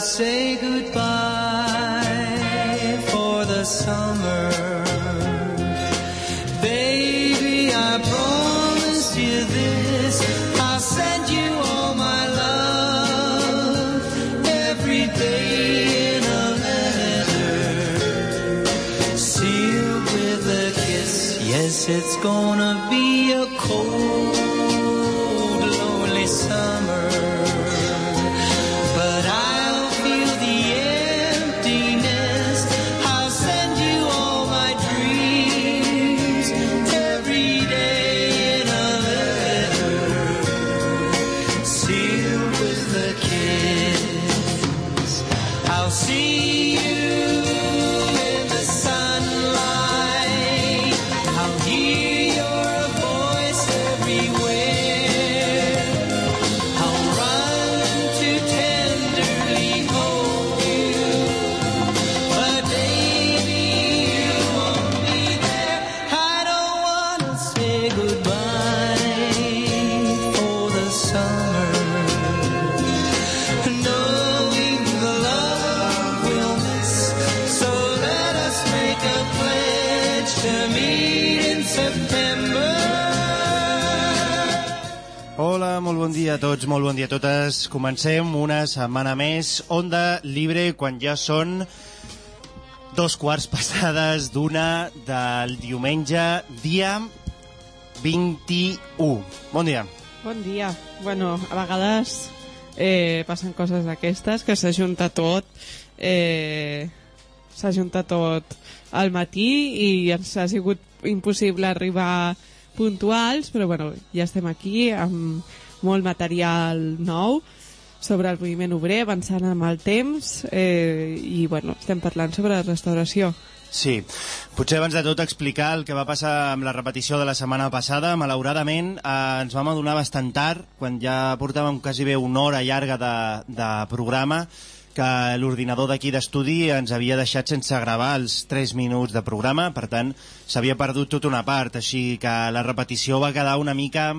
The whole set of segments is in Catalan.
Say goodbye a tots, molt bon dia a totes. Comencem una setmana més. Onda Libre, quan ja són dos quarts passades d'una del diumenge, dia 21. Bon dia. Bon dia. Bueno, a vegades eh, passen coses d'aquestes, que s'ajunta tot, eh, s'ajunta tot al matí i ens ha sigut impossible arribar puntuals, però bueno, ja estem aquí amb molt material nou sobre el moviment obrer, avançant amb el temps, eh, i bueno, estem parlant sobre restauració. Sí, potser abans de tot explicar el que va passar amb la repetició de la setmana passada. Malauradament eh, ens vam adonar bastant tard, quan ja portàvem quasi bé una hora llarga de, de programa, que l'ordinador d'aquí d'estudi ens havia deixat sense gravar els 3 minuts de programa, per tant, s'havia perdut tota una part, així que la repetició va quedar una mica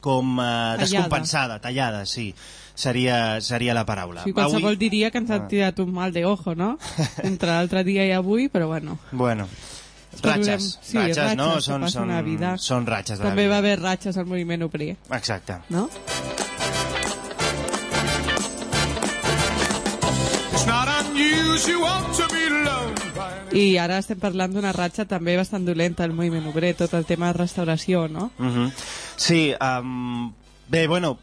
com eh, descompensada, tallada, sí. Seria, seria la paraula. Sí, qualsevol Avui- diria que ens ha Ah. tirat un mal de ojo, no? Entre l'altre dia i avui, però bueno. Bueno, ratxes, sí, ratxes, no? ratxes que Són, són, a la vida. són ratxes de la També vida. va haver ratxes al moviment obrer, Exacte. no? I ara estem parlant d'una ratxa també bastant dolenta al moviment obrer, tot el tema de restauració, no? Uh -huh. Sí, um, bé, bueno,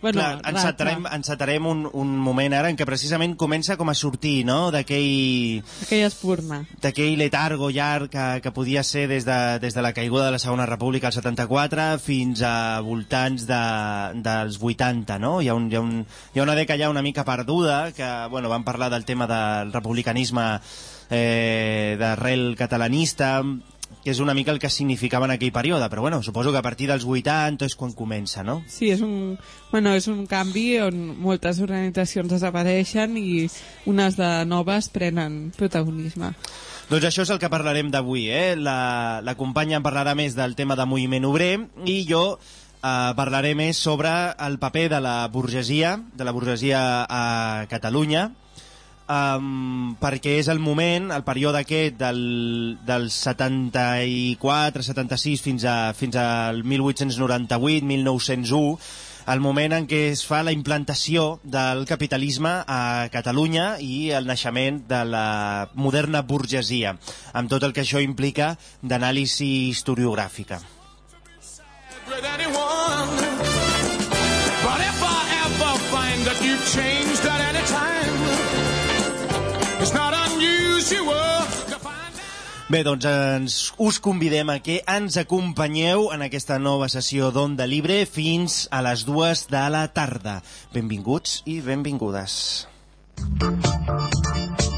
Bueno, clar, ratxa. encetarem, encetarem un, un moment ara en què precisament comença com a sortir, no?, d'aquell Aquella espurna. d'aquell letargo llarg que, que podia ser des de, des de la caiguda de la Segona República al 74 fins a voltants de, dels 80, no? Hi ha, un, hi, ha un, hi ha una dècada ja una mica perduda que, bueno, vam parlar del tema del republicanisme eh, d'arrel catalanista, que és una mica el que significava en aquell període, però bueno, suposo que a partir dels 80 és quan comença, no? Sí, és un, bueno, és un canvi on moltes organitzacions desapareixen i unes de noves prenen protagonisme. Doncs això és el que parlarem d'avui, eh? La, la companya en parlarà més del tema de moviment obrer i jo eh, parlaré més sobre el paper de la burgesia, de la burgesia a Catalunya, um, perquè és el moment, el període aquest del, del 74-76 fins, a, fins al 1898-1901, el moment en què es fa la implantació del capitalisme a Catalunya i el naixement de la moderna burgesia, amb tot el que això implica d'anàlisi historiogràfica. with. Bé, doncs ens, us convidem a que ens acompanyeu en aquesta nova sessió d'Onda Libre fins a les dues de la tarda. Benvinguts i benvingudes. Two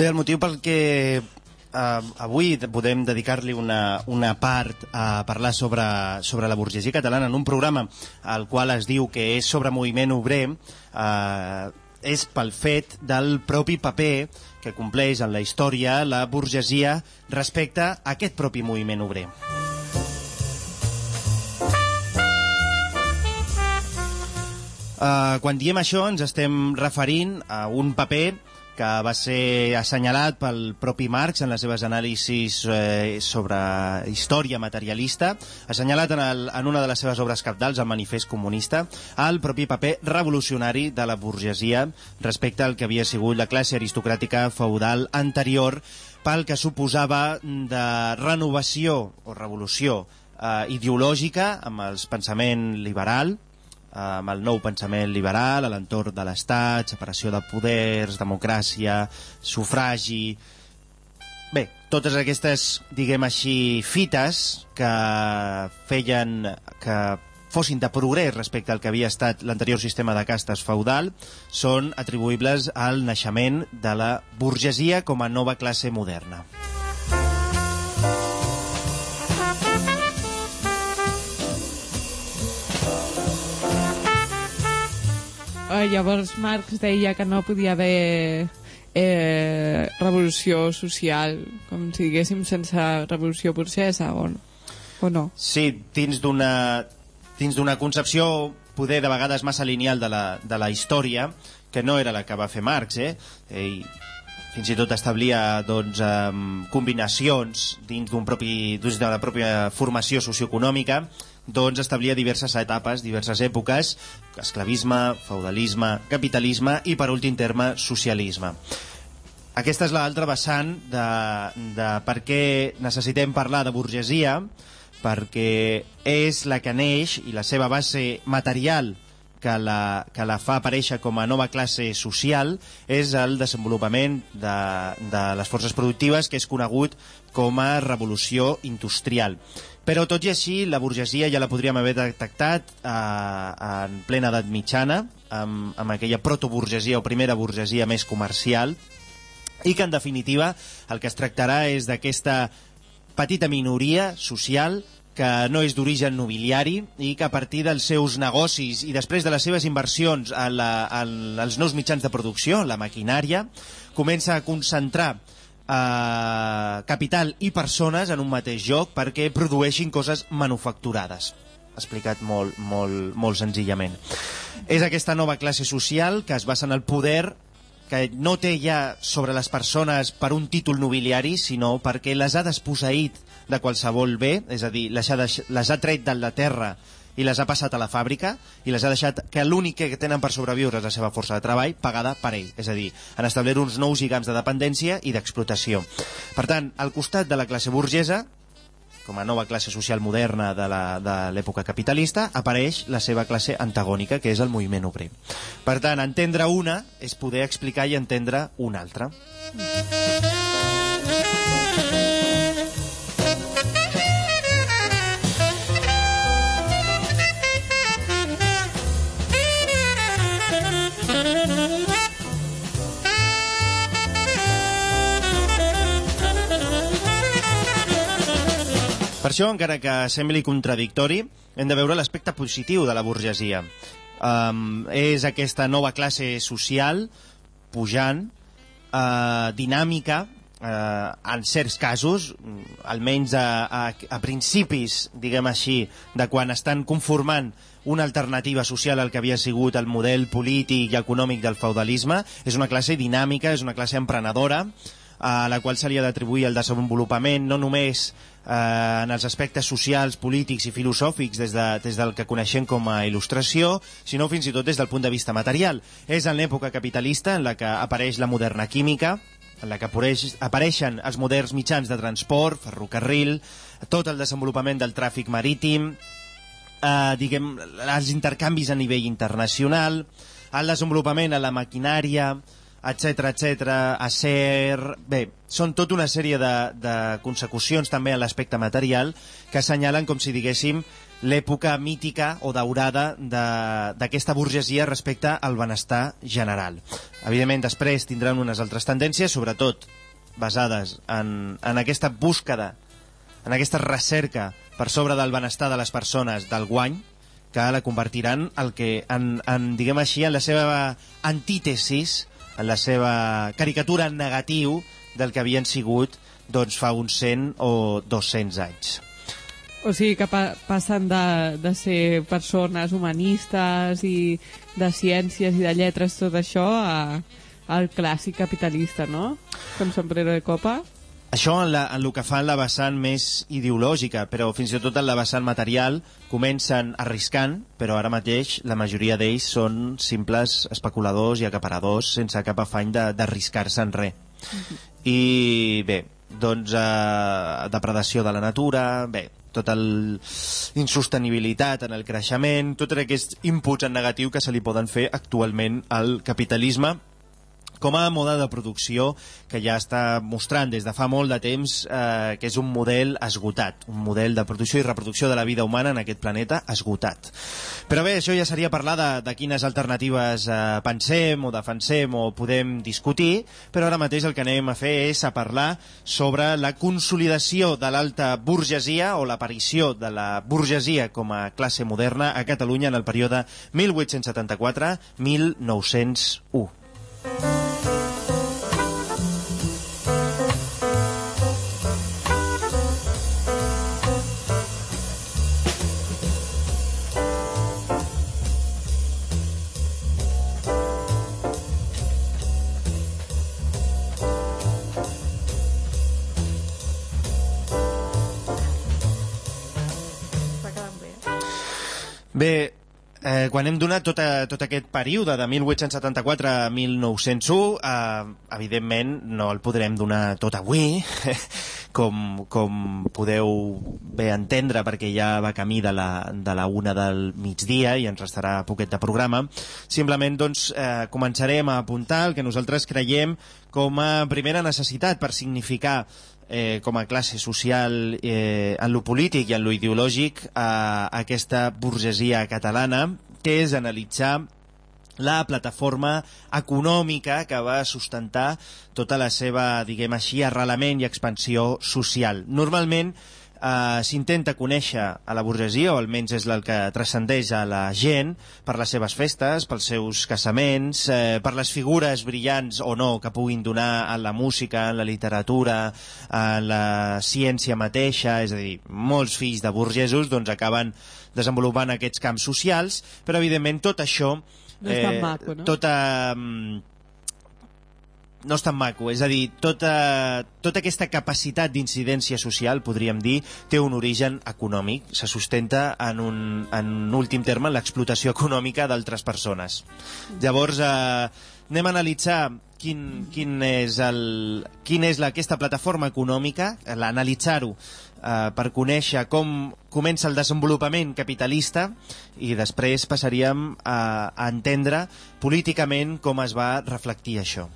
Bé, el motiu pel que Uh, avui de- podem dedicar-li una, una part a parlar sobre, sobre la burgesia catalana en un programa al qual es diu que és sobre moviment obrer uh, és pel fet del propi paper que compleix en la història la burgesia respecte a aquest propi moviment obrer. Uh, quan diem això ens estem referint a un paper que va ser assenyalat pel propi Marx en les seves anàlisis eh, sobre història materialista, assenyalat en, el, en una de les seves obres capdals, el Manifest Comunista, el propi paper revolucionari de la burgesia respecte al que havia sigut la classe aristocràtica feudal anterior pel que suposava de renovació o revolució eh, ideològica amb el pensament liberal, amb el nou pensament liberal a l'entorn de l'Estat, separació de poders, democràcia, sufragi... Bé, totes aquestes, diguem així, fites que feien que fossin de progrés respecte al que havia estat l'anterior sistema de castes feudal són atribuïbles al naixement de la burgesia com a nova classe moderna. Eh, llavors Marx deia que no podia haver eh, revolució social, com si diguéssim sense revolució burgesa, o, o no? Sí, dins d'una dins d'una concepció poder de vegades massa lineal de la, de la història, que no era la que va fer Marx, eh? Ell fins i tot establia doncs, um, combinacions dins d'un propi dins de la pròpia formació socioeconòmica doncs establia diverses etapes, diverses èpoques, esclavisme, feudalisme, capitalisme i, per últim terme, socialisme. Aquesta és l'altra vessant de, de per què necessitem parlar de burgesia, perquè és la que neix i la seva base material que la, que la fa aparèixer com a nova classe social és el desenvolupament de, de les forces productives que és conegut com a revolució industrial. Però tot i així, la burgesia ja la podríem haver detectat eh, en plena edat mitjana, amb, amb aquella protoburgesia o primera burgesia més comercial, i que en definitiva el que es tractarà és d'aquesta petita minoria social que no és d'origen nobiliari i que a partir dels seus negocis i després de les seves inversions en, la, en els nous mitjans de producció, la maquinària, comença a concentrar eh, capital i persones en un mateix lloc perquè produeixin coses manufacturades explicat molt, molt, molt senzillament. És aquesta nova classe social que es basa en el poder que no té ja sobre les persones per un títol nobiliari, sinó perquè les ha desposseït de qualsevol bé, és a dir, les ha, les ha tret de la terra i les ha passat a la fàbrica i les ha deixat que l'únic que tenen per sobreviure és la seva força de treball pagada per ell. És a dir, han establert uns nous lligams de dependència i d'explotació. Per tant, al costat de la classe burgesa, com a nova classe social moderna de l'època capitalista, apareix la seva classe antagònica, que és el moviment obrer. Per tant, entendre una és poder explicar i entendre una altra. Per això, encara que sembli contradictori, hem de veure l'aspecte positiu de la burgesia. Um, és aquesta nova classe social pujant, uh, dinàmica, uh, en certs casos, almenys a, a, a principis, diguem així, de quan estan conformant una alternativa social al que havia sigut el model polític i econòmic del feudalisme, és una classe dinàmica, és una classe emprenedora, a la qual se li ha d'atribuir el desenvolupament no només eh, en els aspectes socials, polítics i filosòfics des, de, des del que coneixem com a il·lustració, sinó fins i tot des del punt de vista material. És en l'època capitalista en la que apareix la moderna química, en la que apareix, apareixen els moderns mitjans de transport, ferrocarril, tot el desenvolupament del tràfic marítim, eh, diguem, els intercanvis a nivell internacional, el desenvolupament a la maquinària, etc etc, acer... Bé, són tota una sèrie de, de consecucions també en l'aspecte material que assenyalen, com si diguéssim, l'època mítica o daurada d'aquesta burgesia respecte al benestar general. Evidentment, després tindran unes altres tendències, sobretot basades en, en aquesta búsqueda, en aquesta recerca per sobre del benestar de les persones, del guany, que la convertiran el que, en, en, diguem així, en la seva antítesis, la seva caricatura en negatiu del que havien sigut doncs, fa uns 100 o 200 anys. O sigui que pa passen de, de ser persones humanistes i de ciències i de lletres, tot això, a, al clàssic capitalista, no? Com sombrero de copa. Això en, la, en el que fa en la vessant més ideològica, però fins i tot en la vessant material comencen arriscant, però ara mateix la majoria d'ells són simples especuladors i acaparadors sense cap afany de- d'arriscar-se en res. I bé, doncs eh, depredació de la natura, bé, tot el insostenibilitat en el creixement, tots aquests inputs en negatiu que se li poden fer actualment al capitalisme com a mode de producció que ja està mostrant des de fa molt de temps eh, que és un model esgotat, un model de producció i reproducció de la vida humana en aquest planeta esgotat. Però bé, això ja seria parlar de, de quines alternatives eh, pensem o defensem o podem discutir, però ara mateix el que anem a fer és a parlar sobre la consolidació de l'alta burgesia o l'aparició de la burgesia com a classe moderna a Catalunya en el període 1874-1901. Bé, eh, quan hem donat tot, a, tot aquest període de 1874 a 1901, eh, evidentment no el podrem donar tot avui, com, com podeu bé entendre, perquè ja va camí de la, de la una del migdia i ens restarà poquet de programa. Simplement, doncs, eh, començarem a apuntar el que nosaltres creiem com a primera necessitat per significar eh, com a classe social eh, en lo polític i en lo ideològic a aquesta burgesia catalana, que és analitzar la plataforma econòmica que va sustentar tota la seva, diguem així, arrelament i expansió social. Normalment eh, s'intenta conèixer a la burgesia, o almenys és el que transcendeix a la gent, per les seves festes, pels seus casaments, eh, per les figures brillants o no que puguin donar en la música, en la literatura, en la ciència mateixa, és a dir, molts fills de burgesos doncs, acaben desenvolupant aquests camps socials, però evidentment tot això No és tan maco, no? tota mm, no és tan maco, és a dir, tota, tota aquesta capacitat d'incidència social, podríem dir, té un origen econòmic, se sustenta en un, en un últim terme en l'explotació econòmica d'altres persones. Llavors, eh, anem a analitzar quin, quin és, el, quin és la, aquesta plataforma econòmica, l'analitzar-ho eh, per conèixer com comença el desenvolupament capitalista i després passaríem a, a entendre políticament com es va reflectir això.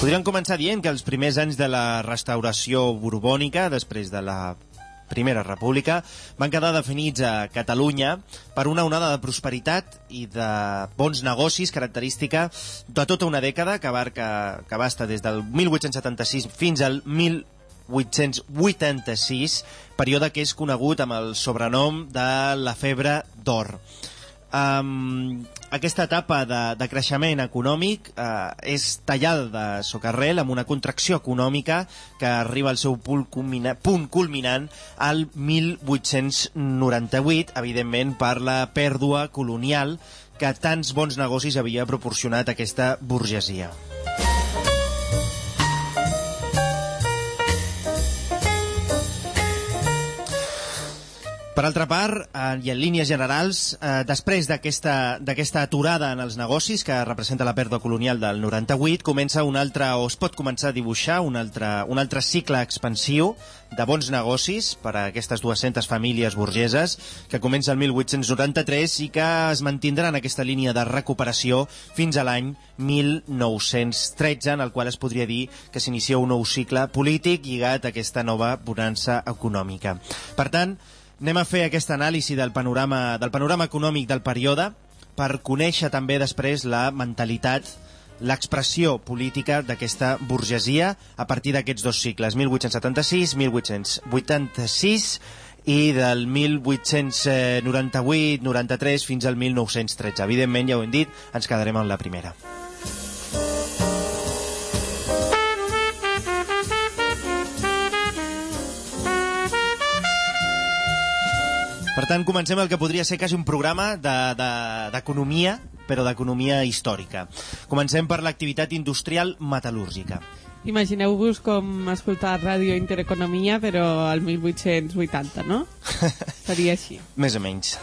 Podríem començar dient que els primers anys de la restauració borbònica, després de la Primera República, van quedar definits a Catalunya per una onada de prosperitat i de bons negocis característica de tota una dècada que abarca, que abasta des del 1876 fins al 1886, període que és conegut amb el sobrenom de la febre d'or. Um, aquesta etapa de, de creixement econòmic uh, és tallada de socarrel amb una contracció econòmica que arriba al seu punt, culmina, punt culminant al 1898, evidentment per la pèrdua colonial que tants bons negocis havia proporcionat aquesta burgesia. Per altra part, eh, i en línies generals, eh, després d'aquesta aturada en els negocis, que representa la pèrdua colonial del 98, comença un altre, o es pot començar a dibuixar un altre, un altre cicle expansiu de bons negocis per a aquestes 200 famílies burgeses, que comença el 1893 i que es mantindrà en aquesta línia de recuperació fins a l'any 1913, en el qual es podria dir que s'inicia un nou cicle polític lligat a aquesta nova bonança econòmica. Per tant, anem a fer aquesta anàlisi del panorama, del panorama econòmic del període per conèixer també després la mentalitat l'expressió política d'aquesta burgesia a partir d'aquests dos cicles, 1876, 1886 i del 1898-93 fins al 1913. Evidentment, ja ho hem dit, ens quedarem en la primera. Per tant, comencem el que podria ser quasi un programa d'economia, de, de, però d'economia històrica. Comencem per l'activitat industrial metal·lúrgica. Imagineu-vos com escoltar Ràdio Intereconomia, però al 1880, no? Seria així. Més o menys.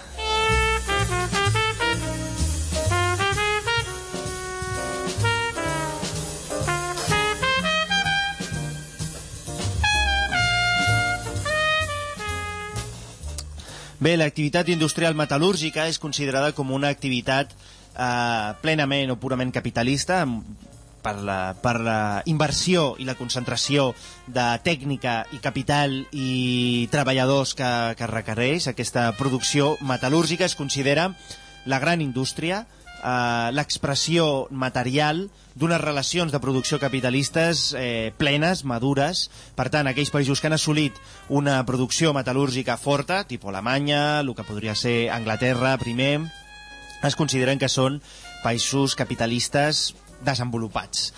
Bé, l'activitat industrial metal·lúrgica és considerada com una activitat eh, plenament o purament capitalista, per la, per la inversió i la concentració de tècnica i capital i treballadors que, que requereix. Aquesta producció metal·lúrgica es considera la gran indústria, eh, l'expressió material d'unes relacions de producció capitalistes eh, plenes, madures. Per tant, aquells països que han assolit una producció metal·lúrgica forta, tipus Alemanya, el que podria ser Anglaterra primer, es consideren que són països capitalistes desenvolupats.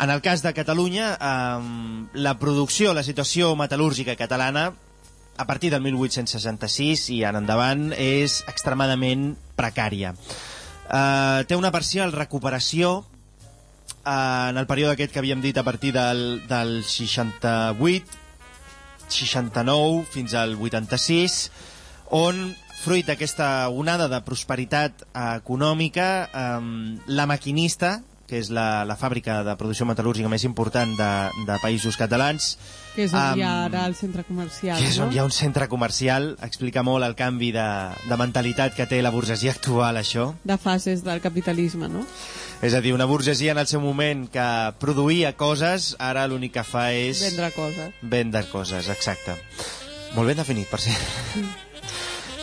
En el cas de Catalunya, eh, la producció, la situació metal·lúrgica catalana a partir del 1866 i en endavant és extremadament precària. Eh, té una parcial recuperació eh, en el període aquest que havíem dit a partir del, del 68 69 fins al 86 on fruit d'aquesta onada de prosperitat eh, econòmica eh, la maquinista que és la, la fàbrica de producció metal·lúrgica més important de, de països catalans Que és on hi ha ara el centre comercial, que és no? on hi ha un centre comercial explica molt el canvi de, de mentalitat que té la burgesia actual això De fases del capitalisme, no? és a dir, una burgesia en el seu moment que produïa coses, ara l'únic que fa és... Vendre coses. Vendre coses, exacte. Molt ben definit, per ser.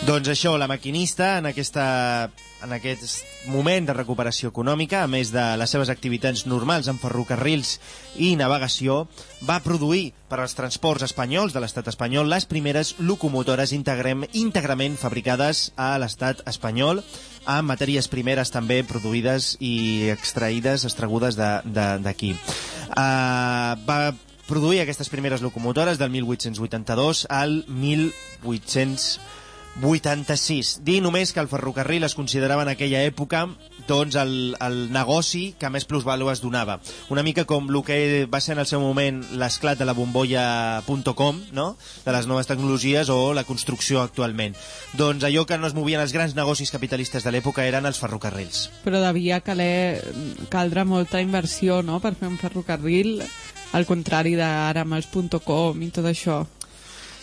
doncs això, la maquinista, en, aquesta, en aquest moment de recuperació econòmica, a més de les seves activitats normals en ferrocarrils i navegació, va produir per als transports espanyols de l'estat espanyol les primeres locomotores íntegrament fabricades a l'estat espanyol, amb matèries primeres també produïdes i extraïdes, de- d'aquí. Uh, va produir aquestes primeres locomotores del 1882 al 1886. Dir només que el ferrocarril es considerava en aquella època doncs el, el negoci que més plusvàlues donava. Una mica com el que va ser en el seu moment l'esclat de la bombolla.com, no? de les noves tecnologies o la construcció actualment. Doncs allò que no es movien els grans negocis capitalistes de l'època eren els ferrocarrils. Però devia caler, caldre molta inversió, no?, per fer un ferrocarril, al contrari d'ara amb els .com i tot això.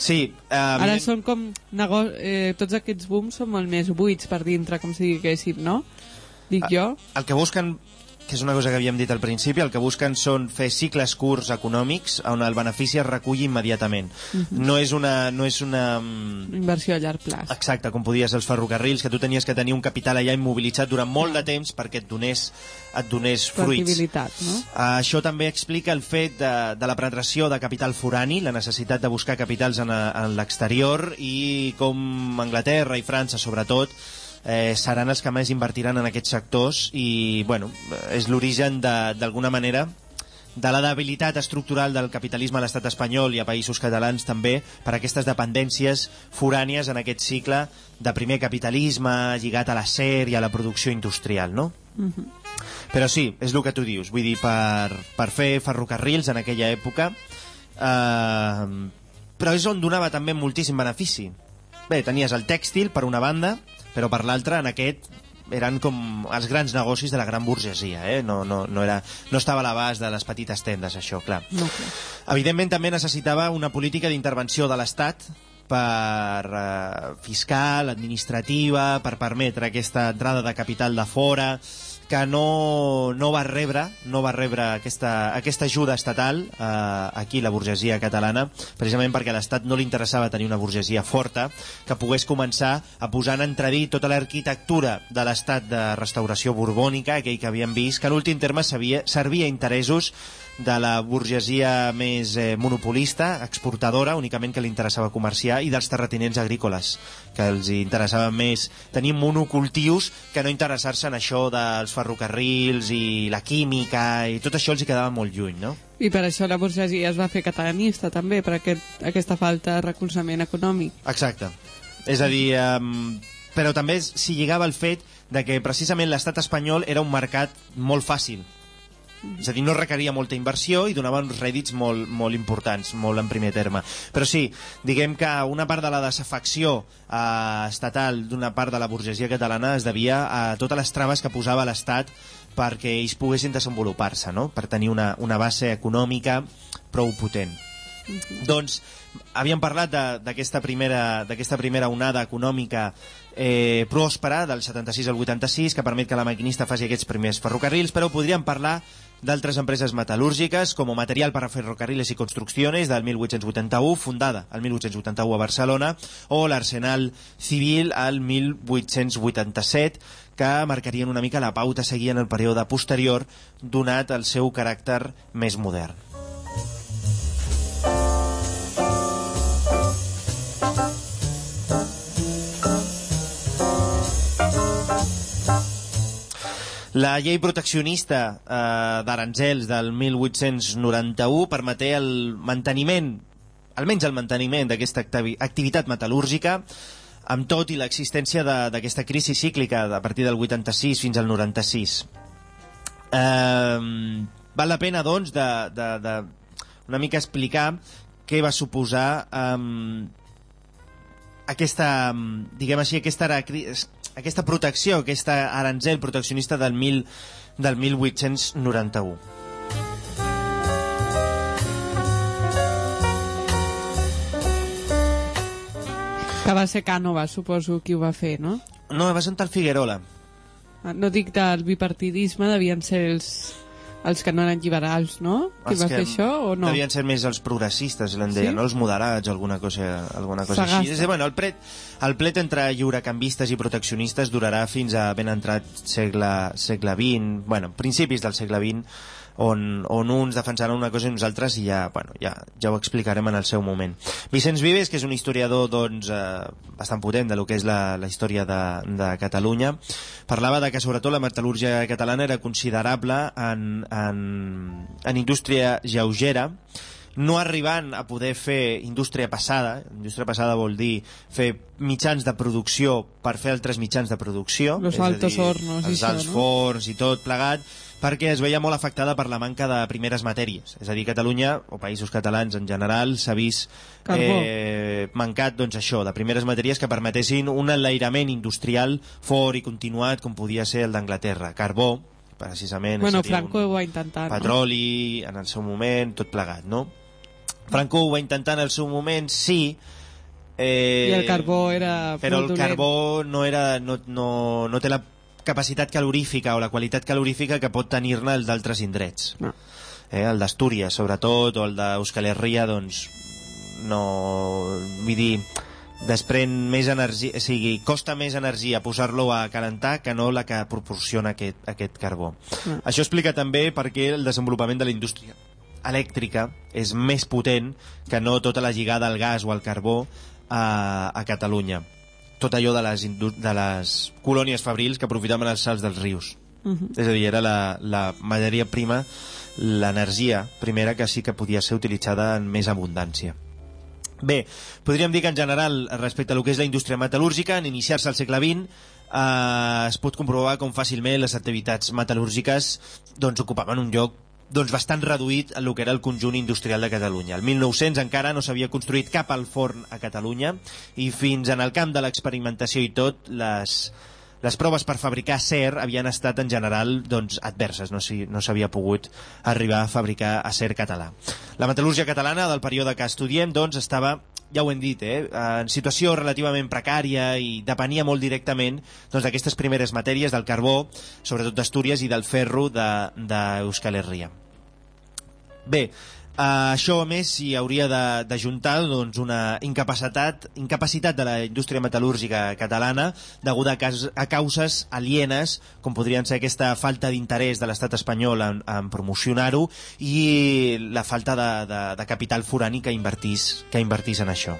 Sí, eh, Ara són com... Nego eh, tots aquests booms són molt més buits per dintre, com si diguéssim, no? Dic jo. el que busquen que és una cosa que havíem dit al principi, el que busquen són fer cicles curts econòmics on el benefici es reculli immediatament. No és una... No és una mm, Inversió a llarg plaç. Exacte, com podies els ferrocarrils, que tu tenies que tenir un capital allà immobilitzat durant molt de temps perquè et donés, et donés fruits. No? Uh, això també explica el fet de, de la penetració de capital forani, la necessitat de buscar capitals en, a- en l'exterior i com Anglaterra i França, sobretot, eh, seran els que més invertiran en aquests sectors i, bueno, és l'origen de- d'alguna manera de la debilitat estructural del capitalisme a l'estat espanyol i a països catalans també per aquestes dependències forànies en aquest cicle de primer capitalisme lligat a l'acer i a la producció industrial, no? Però sí, és el que tu dius. Vull dir, per, per fer ferrocarrils en aquella època, eh, però és on donava també moltíssim benefici. bé, tenies el tèxtil per una banda, però per l'altra, en aquest, eren com els grans negocis de la gran burgesia, eh? no, no, no, era, no estava a l'abast de les petites tendes, això, clar. No, clar. Evidentment també necessitava una política d'intervenció de l'Estat per eh, fiscal, administrativa, per permetre aquesta entrada de capital de fora, que no, no va rebre no va rebre aquesta, aquesta ajuda estatal eh, aquí la burgesia catalana precisament perquè a l'Estat no li interessava tenir una burgesia forta que pogués començar a posar en entredit tota l'arquitectura de l'estat de restauració borbònica aquell que havíem vist que en últim terme servia, servia interessos de la burgesia més eh, monopolista, exportadora, únicament que li interessava comerciar, i dels terratinents agrícoles, que els interessava més tenir monocultius que no interessar-se en això dels ferrocarrils i la química, i tot això els hi quedava molt lluny, no? I per això la burgesia es va fer catalanista també, per aquest, aquesta falta de recolzament econòmic. Exacte. És a dir, um, però també s'hi lligava el fet de que precisament l'estat espanyol era un mercat molt fàcil. És a dir, no requeria molta inversió i donava uns rèdits molt, molt importants, molt en primer terme. Però sí, diguem que una part de la desafecció eh, estatal d'una part de la burgesia catalana es devia a totes les traves que posava l'Estat perquè ells poguessin desenvolupar-se, no? per tenir una, una base econòmica prou potent. Doncs havíem parlat de- d'aquesta primera, primera onada econòmica eh, pròspera del 76 al 86 que permet que la maquinista faci aquests primers ferrocarrils, però podríem parlar d'altres empreses metal·lúrgiques com Material para Ferrocarriles y Construcciones del 1881, fundada el 1881 a Barcelona, o l'Arsenal Civil al 1887, que marcarien una mica la pauta seguir en el període posterior, donat el seu caràcter més modern. La llei proteccionista eh, d'aranzels del 1891 permeté el manteniment, almenys el manteniment d'aquesta activi- activitat metal·lúrgica amb tot i l'existència d'aquesta crisi cíclica a partir del 86 fins al 96. Eh, val la pena, doncs, de, de, de una mica explicar què va suposar eh, aquesta, diguem així, aquesta, aquesta protecció, aquesta aranzel proteccionista del, mil, del 1891. Que va ser Cànova, suposo, qui ho va fer, no? No, va ser un tal Figuerola. Ah, No dic del bipartidisme, devien ser els, els que no eren liberals, no? Qui Els va que fer això o no? Devien ser més els progressistes, l'en deia, Sí? no? Els moderats, alguna cosa, alguna cosa Sagasta. així. És bueno, el plet, el plet entre lliurecanvistes i proteccionistes durarà fins a ben entrat segle, segle XX, bueno, principis del segle XX, on, on uns defensaran una cosa i uns altres i ja, bueno, ja, ja ho explicarem en el seu moment. Vicenç Vives, que és un historiador doncs, eh, bastant potent de lo que és la, la història de, de Catalunya, parlava de que sobretot la metal·lúrgia catalana era considerable en, en, en indústria lleugera, no arribant a poder fer indústria passada, indústria passada vol dir fer mitjans de producció per fer altres mitjans de producció, Los és a altos dir, hornos els alts no? forns i tot plegat, perquè es veia molt afectada per la manca de primeres matèries. És a dir, Catalunya, o països catalans en general, s'ha vist eh, mancat doncs, això, de primeres matèries que permetessin un enlairament industrial fort i continuat com podia ser el d'Anglaterra. Carbó, precisament, Bueno, dir, Franco ho va intentar, no? petroli en el seu moment, tot plegat, no? Franco ho va intentar en el seu moment, sí, eh, I el carbó era però el carbó no, era, no, no, no té la capacitat calorífica o la qualitat calorífica que pot tenir-ne el d'altres indrets. No. Eh, el d'Astúries, sobretot, o el d'Euskal Herria, doncs, no... Vull dir, desprèn més energia, o sigui, costa més energia posar-lo a calentar que no la que proporciona aquest, aquest carbó. Mm. Això explica també per què el desenvolupament de la indústria elèctrica és més potent que no tota la lligada al gas o al carbó a, a Catalunya. Tot allò de les, de les colònies fabrils que aprofitaven els salts dels rius. Mhm. És a dir, era la, la matèria prima, l'energia primera que sí que podia ser utilitzada en més abundància. Bé, podríem dir que en general, respecte a lo que és la indústria metal·lúrgica, en iniciar-se al segle XX, eh, es pot comprovar com fàcilment les activitats metal·lúrgiques doncs, ocupaven un lloc doncs bastant reduït el que era el conjunt industrial de Catalunya. El 1900 encara no s'havia construït cap al forn a Catalunya i fins en el camp de l'experimentació i tot, les, les proves per fabricar acer havien estat en general doncs, adverses, no s'hi- no s'havia pogut arribar a fabricar acer català. La metal·lúrgia catalana del període que estudiem doncs, estava ja ho hem dit, eh, en situació relativament precària i depenia molt directament doncs, d'aquestes primeres matèries del carbó, sobretot d'Astúries, i del ferro de- d'Euskal de, Herria. Bé, eh, això a més s'hi hauria d'ajuntar doncs, una incapacitat, incapacitat de la indústria metal·lúrgica catalana deguda a, cas, a causes alienes, com podrien ser aquesta falta d'interès de l'estat espanyol en, en promocionar-ho i la falta de, de, de capital forani que invertís, que invertís en això.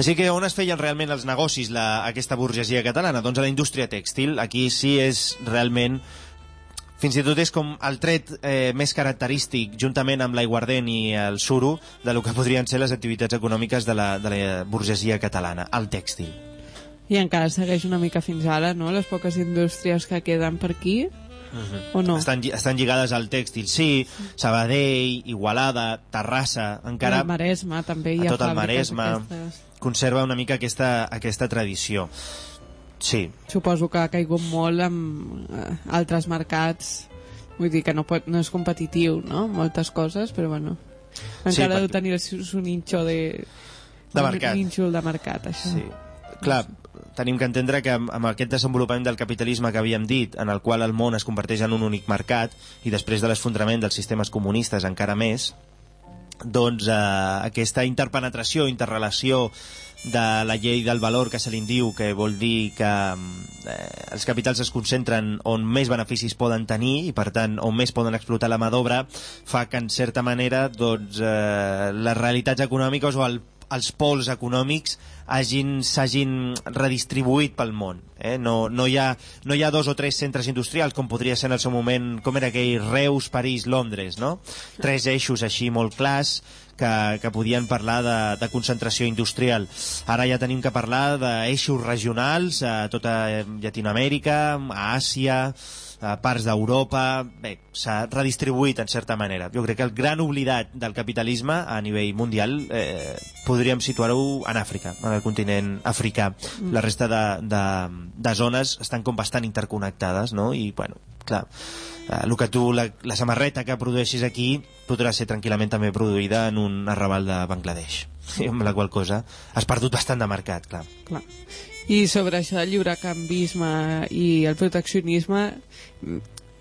Així que on es feien realment els negocis la, aquesta burgesia catalana? Doncs a la indústria tèxtil. Aquí sí és realment fins i tot és com el tret eh, més característic, juntament amb l'aiguardent i el suro, de lo que podrien ser les activitats econòmiques de la, de la burgesia catalana, el tèxtil. I encara segueix una mica fins ara, no?, les poques indústries que queden per aquí. O no? Estan, estan lligades al tèxtil, sí, Sabadell, Igualada, Terrassa, encara Al Maresme també hi a ha tot el fàbriques Maresme aquestes. Conserva una mica aquesta, aquesta tradició. Sí, Suposo que ha caigut molt amb eh, altres mercats. Vull dir que no, pot, no és competitiu, no?, moltes coses, però bueno. Encara Sí, deu perquè- tenir seu ninxo de... De mercat. Un de mercat, això. Sí. Clar, tenim que entendre que amb aquest desenvolupament del capitalisme que havíem dit, en el qual el món es converteix en un únic mercat, i després de l'esfondrament dels sistemes comunistes encara més, doncs eh, aquesta interpenetració, interrelació de la llei del valor que se li diu, que vol dir que eh, els capitals es concentren on més beneficis poden tenir i per tant on més poden explotar la mà d'obra fa que en certa manera doncs, eh, les realitats econòmiques o el, els pols econòmics s'hagin redistribuït pel món. Eh? No, no, hi ha, no hi ha dos o tres centres industrials com podria ser en el seu moment, com era aquell Reus, París, Londres, no? Tres eixos així molt clars que, que podien parlar de, de concentració industrial. Ara ja tenim que parlar d'eixos regionals a tota Llatinoamèrica, a Àsia, a parts d'Europa... Bé, s'ha redistribuït en certa manera. Jo crec que el gran oblidat del capitalisme a nivell mundial eh, podríem situar-ho en Àfrica, en el continent africà. La resta de, de, de zones estan com bastant interconnectades, no? I, bueno, clar, eh, el que tu, la, la samarreta que produeixis aquí podrà ser tranquil·lament també produïda en un arrabal de Bangladesh i amb la qual cosa has perdut bastant de mercat, clar. Clar. I sobre això del lliurecanvisme i el proteccionisme,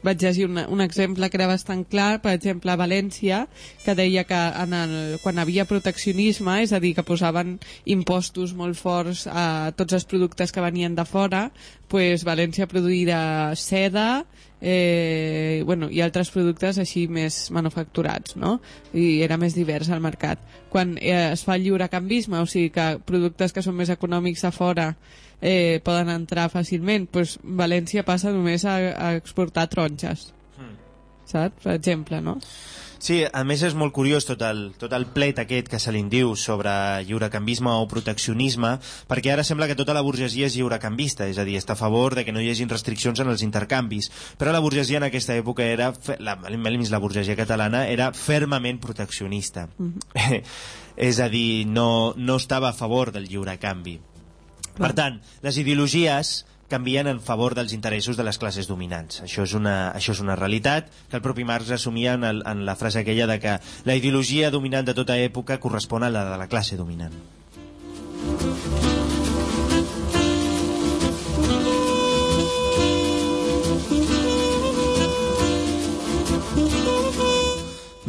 vaig llegir una, un exemple que era bastant clar, per exemple, a València, que deia que en el, quan havia proteccionisme, és a dir, que posaven impostos molt forts a tots els productes que venien de fora, pues València produïa seda, eh, bueno, i altres productes així més manufacturats, no? I era més divers al mercat. Quan eh, es fa el lliurecanvisme, o sigui que productes que són més econòmics a fora eh, poden entrar fàcilment, doncs València passa només a, a exportar taronges. Saps? Per exemple, no? Sí, a més és molt curiós tot el, tot el plet aquest que se li diu sobre lliurecanvisme o proteccionisme, perquè ara sembla que tota la burgesia és lliurecanvista, és a dir, està a favor de que no hi hagin restriccions en els intercanvis, però la burgesia en aquesta època era, la, almenys la burgesia catalana, era fermament proteccionista. és a dir, no, no estava a favor del lliurecanvi. Per tant, les ideologies canvien en favor dels interessos de les classes dominants. Això és una, això és una realitat que el propi Marx assumia en, el, en la frase aquella de que la ideologia dominant de tota època correspon a la de la classe dominant.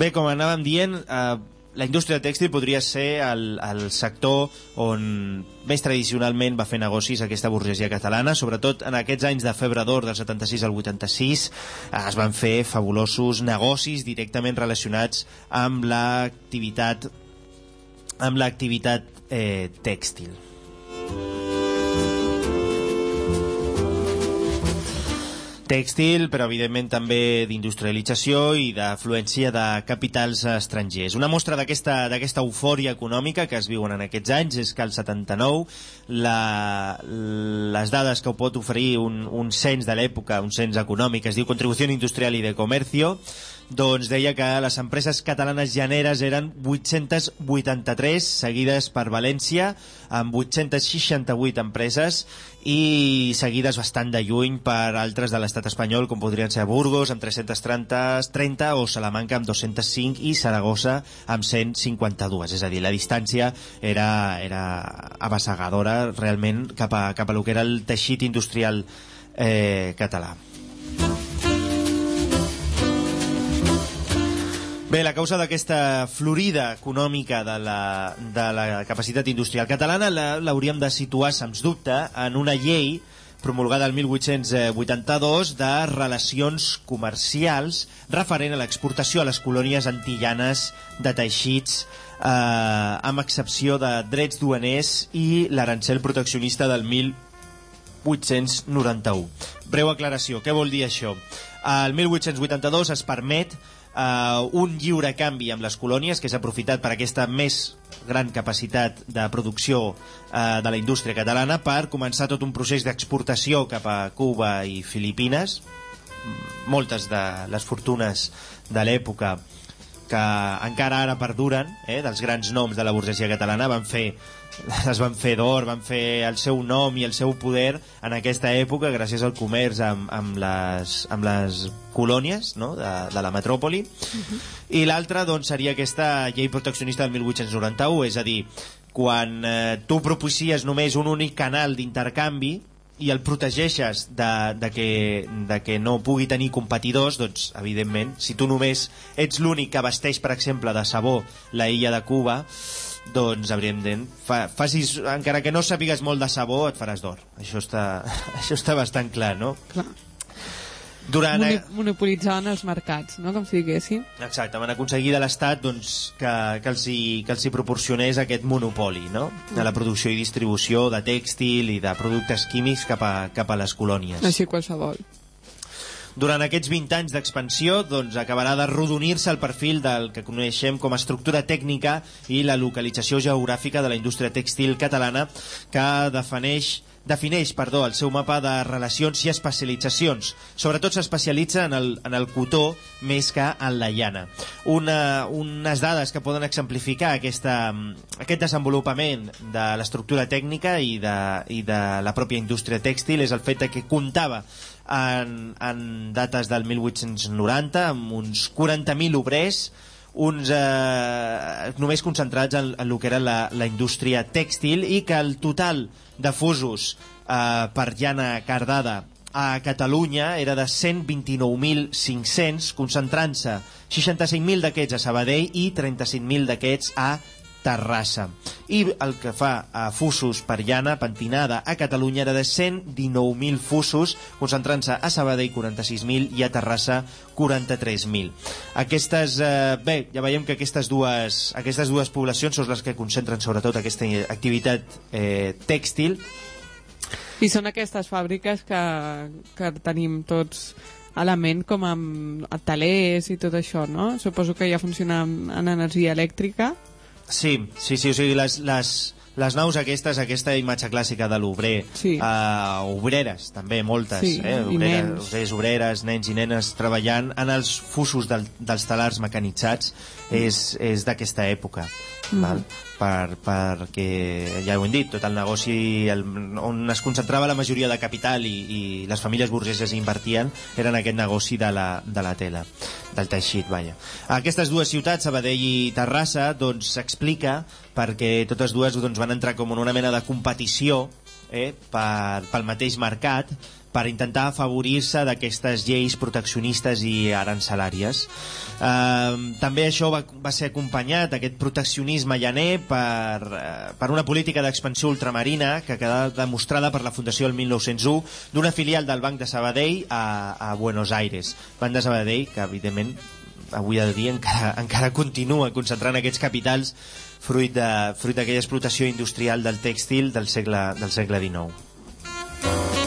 Bé, com anàvem dient, eh, la indústria tèxtil podria ser el, el sector on més tradicionalment va fer negocis aquesta burgesia catalana, sobretot en aquests anys de febre d'or del 76 al 86 eh, es van fer fabulosos negocis directament relacionats amb l'activitat amb l'activitat eh, tèxtil. Tèxtil, però evidentment també d'industrialització i d'afluència de capitals estrangers. Una mostra d'aquesta eufòria econòmica que es viuen en aquests anys és que el 79 la, les dades que ho pot oferir un, un cens de l'època, un cens econòmic, es diu Contribució Industrial i de Comercio, doncs deia que les empreses catalanes generes eren 883, seguides per València, amb 868 empreses, i seguides bastant de lluny per altres de l'estat espanyol, com podrien ser Burgos, amb 330, 30, o Salamanca, amb 205, i Saragossa, amb 152. És a dir, la distància era, era abassegadora, realment, cap a, cap a lo que era el teixit industrial eh, català. Bé, la causa d'aquesta florida econòmica de la, de la capacitat industrial catalana la- l'hauríem de situar, sens dubte, en una llei promulgada el 1882 de relacions comercials referent a l'exportació a les colònies antillanes de teixits eh, amb excepció de drets duaners i l'arancel proteccionista del 1891. Breu aclaració, què vol dir això? El 1882 es permet eh, un lliure canvi amb les colònies que és aprofitat per aquesta més gran capacitat de producció eh, de la indústria catalana per començar tot un procés d'exportació cap a Cuba i Filipines. Moltes de les fortunes de l'època que encara ara perduren, eh, dels grans noms de la burgesia catalana, van fer es van fer d'or, van fer el seu nom i el seu poder en aquesta època gràcies al comerç amb, amb, les, amb les colònies no? de, de la metròpoli i l'altra doncs, seria aquesta llei proteccionista del 1891 és a dir, quan eh, tu propicies només un únic canal d'intercanvi i el protegeixes de, de, que, de que no pugui tenir competidors, doncs, evidentment, si tu només ets l'únic que vesteix, per exemple, de sabó la illa de Cuba, doncs, evidentment, fa, facis, encara que no sàpigues molt de sabó, et faràs d'or. Això, està, això està bastant clar, no? Clar. Durant... Moni monopolitzaven els mercats, no? Com si diguéssim. Exacte, van aconseguir de l'Estat doncs, que, que, els hi, que els hi proporcionés aquest monopoli no? de la producció i distribució de tèxtil i de productes químics cap a, cap a les colònies. Així qualsevol. Durant aquests 20 anys d'expansió doncs, acabarà de rodonir-se el perfil del que coneixem com a estructura tècnica i la localització geogràfica de la indústria tèxtil catalana que defineix defineix perdó, el seu mapa de relacions i especialitzacions. Sobretot s'especialitza en, el, en el cotó més que en la llana. Una, unes dades que poden exemplificar aquesta, aquest desenvolupament de l'estructura tècnica i de, i de la pròpia indústria tèxtil és el fet que comptava en, en dates del 1890 amb uns 40.000 obrers uns eh, només concentrats en, en el que era la, la indústria tèxtil i que el total de fusos eh, per llana cardada a Catalunya era de 129.500, concentrant-se 65.000 d'aquests a Sabadell i 35.000 d'aquests a Terrassa. I el que fa a fusos per llana pentinada a Catalunya era de 119.000 fusos, concentrant-se a Sabadell 46.000 i a Terrassa 43.000. Aquestes, eh, bé, ja veiem que aquestes dues, aquestes dues poblacions són les que concentren sobretot aquesta activitat eh, tèxtil I són aquestes fàbriques que, que tenim tots a la ment com amb talers i tot això, no? Suposo que ja funciona en energia elèctrica. Sí, sí, sí, o sigui, les, les, les naus aquestes, aquesta imatge clàssica de l'obrer, Sí. uh, obreres, també, moltes, Sí, eh? obreres, nens. obrers, obreres, nens i nenes treballant en els fusos del, dels talars mecanitzats, és, és d'aquesta època, Mm. val? Per, ja ho hem dit, tot el negoci el, on es concentrava la majoria de capital i, i les famílies burgeses invertien era en aquest negoci de la, de la tela, del teixit, vaja. Aquestes dues ciutats, Sabadell i Terrassa, doncs s'explica perquè totes dues doncs, van entrar com en una mena de competició eh, per, pel mateix mercat per intentar afavorir-se d'aquestes lleis proteccionistes i arancelàries. Eh, també això va, va ser acompanyat, aquest proteccionisme llaner, per, eh, per una política d'expansió ultramarina que quedà demostrada per la Fundació el 1901 d'una filial del Banc de Sabadell a, a Buenos Aires. Banc de Sabadell, que evidentment avui al dia encara, encara continua concentrant aquests capitals fruit de- fruit d'aquella explotació industrial del tèxtil del segle, del segle XIX.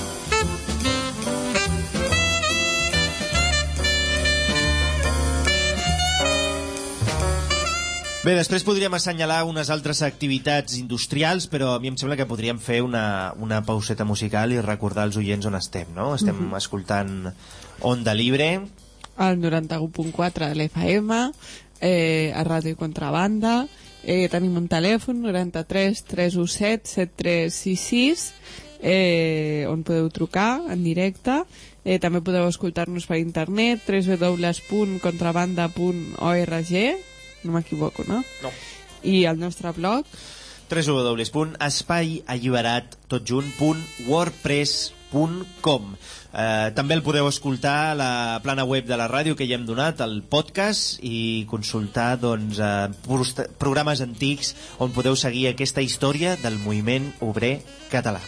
Bé, després podríem assenyalar unes altres activitats industrials, però a mi em sembla que podríem fer una, una pauseta musical i recordar als oients on estem, no? Estem mm -hmm. escoltant Onda Libre, al 91.4 de l'FM, eh, a Ràdio Contrabanda, eh, tenim un telèfon 93 317 7366 eh, on podeu trucar en directe eh, també podeu escoltar-nos per internet www.contrabanda.org no m'equivoco, no? No. i el nostre blog www.espaialliberat.wordpress.com eh, També el podeu escoltar a la plana web de la ràdio que ja hem donat, el podcast, i consultar doncs, eh, programes antics on podeu seguir aquesta història del moviment obrer català.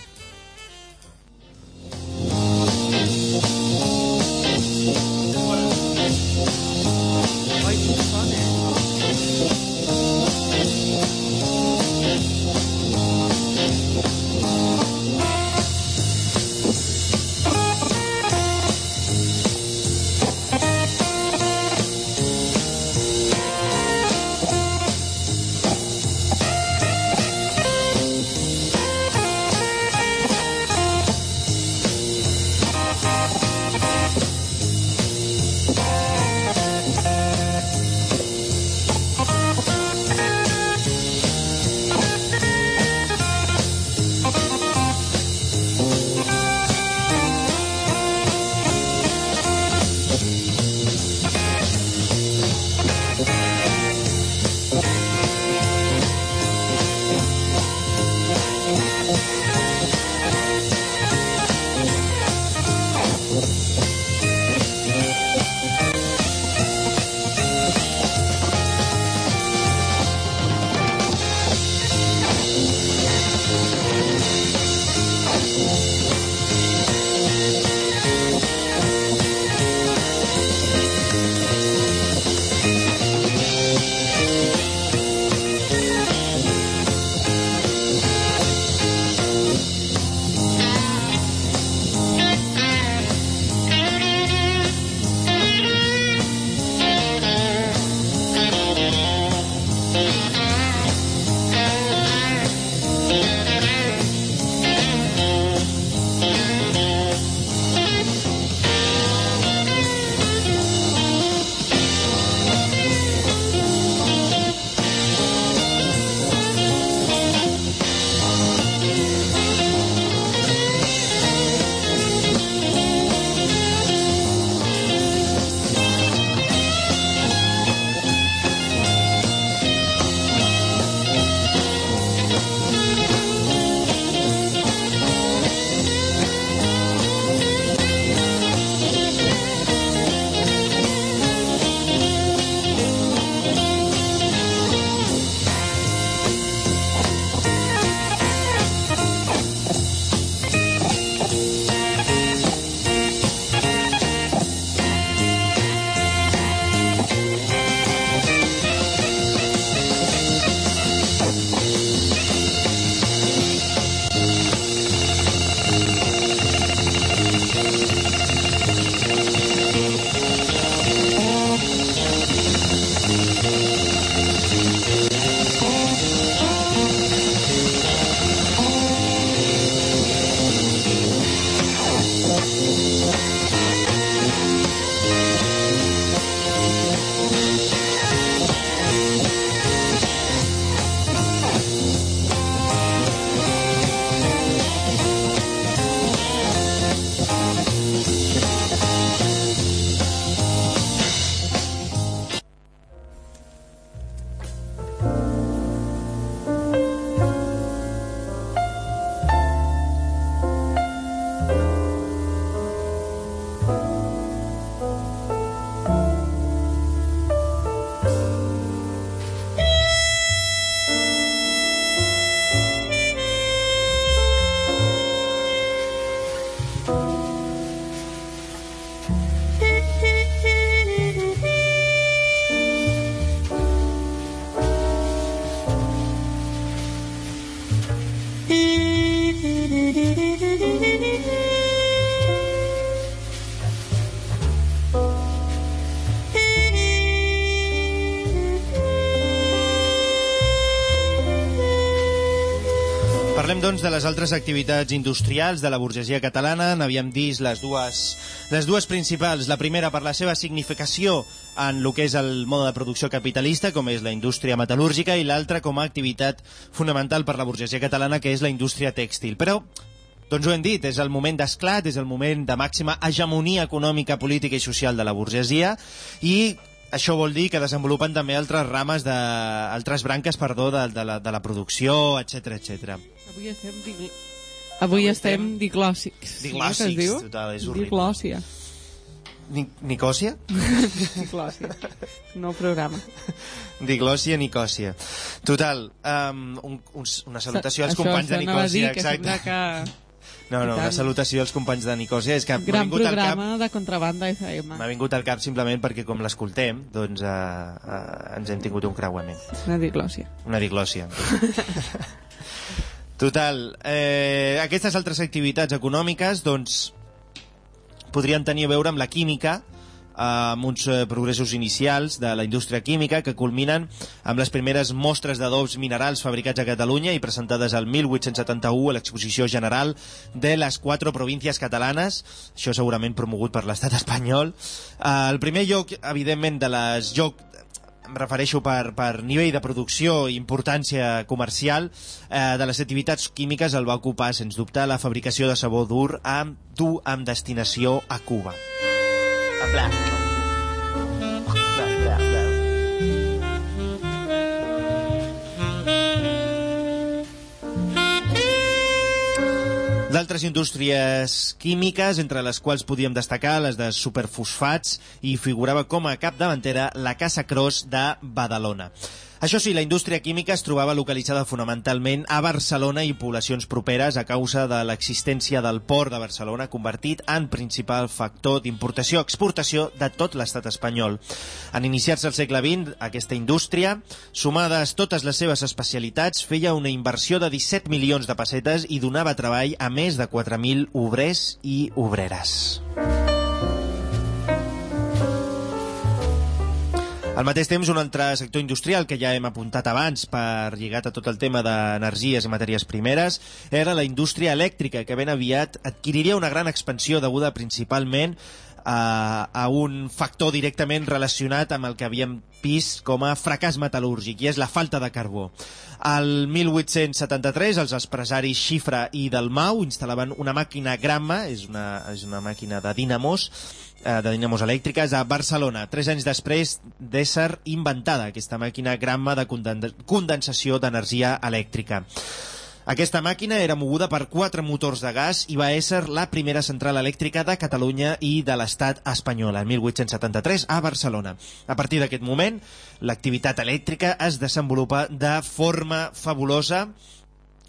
Doncs, de les altres activitats industrials de la burgesia catalana. N'havíem vist les dues, les dues principals. La primera, per la seva significació en el que és el mode de producció capitalista, com és la indústria metal·lúrgica, i l'altra com a activitat fonamental per la burgesia catalana, que és la indústria tèxtil. Però doncs ho hem dit, és el moment d'esclat, és el moment de màxima hegemonia econòmica, política i social de la burgesia i això vol dir que desenvolupen també altres rames, de, altres branques perdó, de, de, la, de la producció, etc etc. Avui estem digl... Avui estem diglòssics. Diglòssics, no, diu? total, és horrible. Diglòssia. Ni, Nicòsia? Diglòssia. No programa. Diglòsia, Nicòsia. Total, um, un, un, una salutació als Això companys de Nicòsia, que sembla exacte. que... No, no, una salutació als companys de Nicòsia. És que Gran vingut al cap programa de contrabanda FM. M'ha vingut al cap simplement perquè com l'escoltem, doncs eh, eh, ens hem tingut un creuament. Una diglòssia. Una diglòsia. Total, eh, aquestes altres activitats econòmiques doncs, podrien tenir a veure amb la química, amb uns eh, progressos inicials de la indústria química que culminen amb les primeres mostres d'adobs minerals fabricats a Catalunya i presentades al 1871 a l'exposició general de les quatre províncies catalanes, això segurament promogut per l'estat espanyol. Eh, el primer lloc, evidentment, de les lloc em refereixo per, per nivell de producció i importància comercial eh, de les activitats químiques el va ocupar, sens dubte, la fabricació de sabó dur amb, dur amb destinació a Cuba. Bla. Bla, bla, bla. D'altres indústries químiques, entre les quals podíem destacar les de superfosfats, i figurava com a capdavantera la Casa Cros de Badalona. Això sí, la indústria química es trobava localitzada fonamentalment a Barcelona i poblacions properes a causa de l'existència del port de Barcelona convertit en principal factor d'importació-exportació de tot l'estat espanyol. En iniciar-se el segle XX, aquesta indústria, sumades totes les seves especialitats, feia una inversió de 17 milions de pessetes i donava treball a més de 4.000 obrers i obreres. Al mateix temps, un altre sector industrial que ja hem apuntat abans per lligat a tot el tema d'energies i matèries primeres era la indústria elèctrica, que ben aviat adquiriria una gran expansió deguda principalment a, a un factor directament relacionat amb el que havíem vist com a fracàs metal·lúrgic, i és la falta de carbó. Al 1873, els empresaris Xifra i Dalmau instal·laven una màquina Gramma, és una, és una màquina de dinamos, de dinamos elèctriques a Barcelona, tres anys després d'ésser inventada aquesta màquina Gramma de conden condensació d'energia elèctrica. Aquesta màquina era moguda per quatre motors de gas i va ésser la primera central elèctrica de Catalunya i de l'estat espanyol, en 1873, a Barcelona. A partir d'aquest moment, l'activitat elèctrica es desenvolupa de forma fabulosa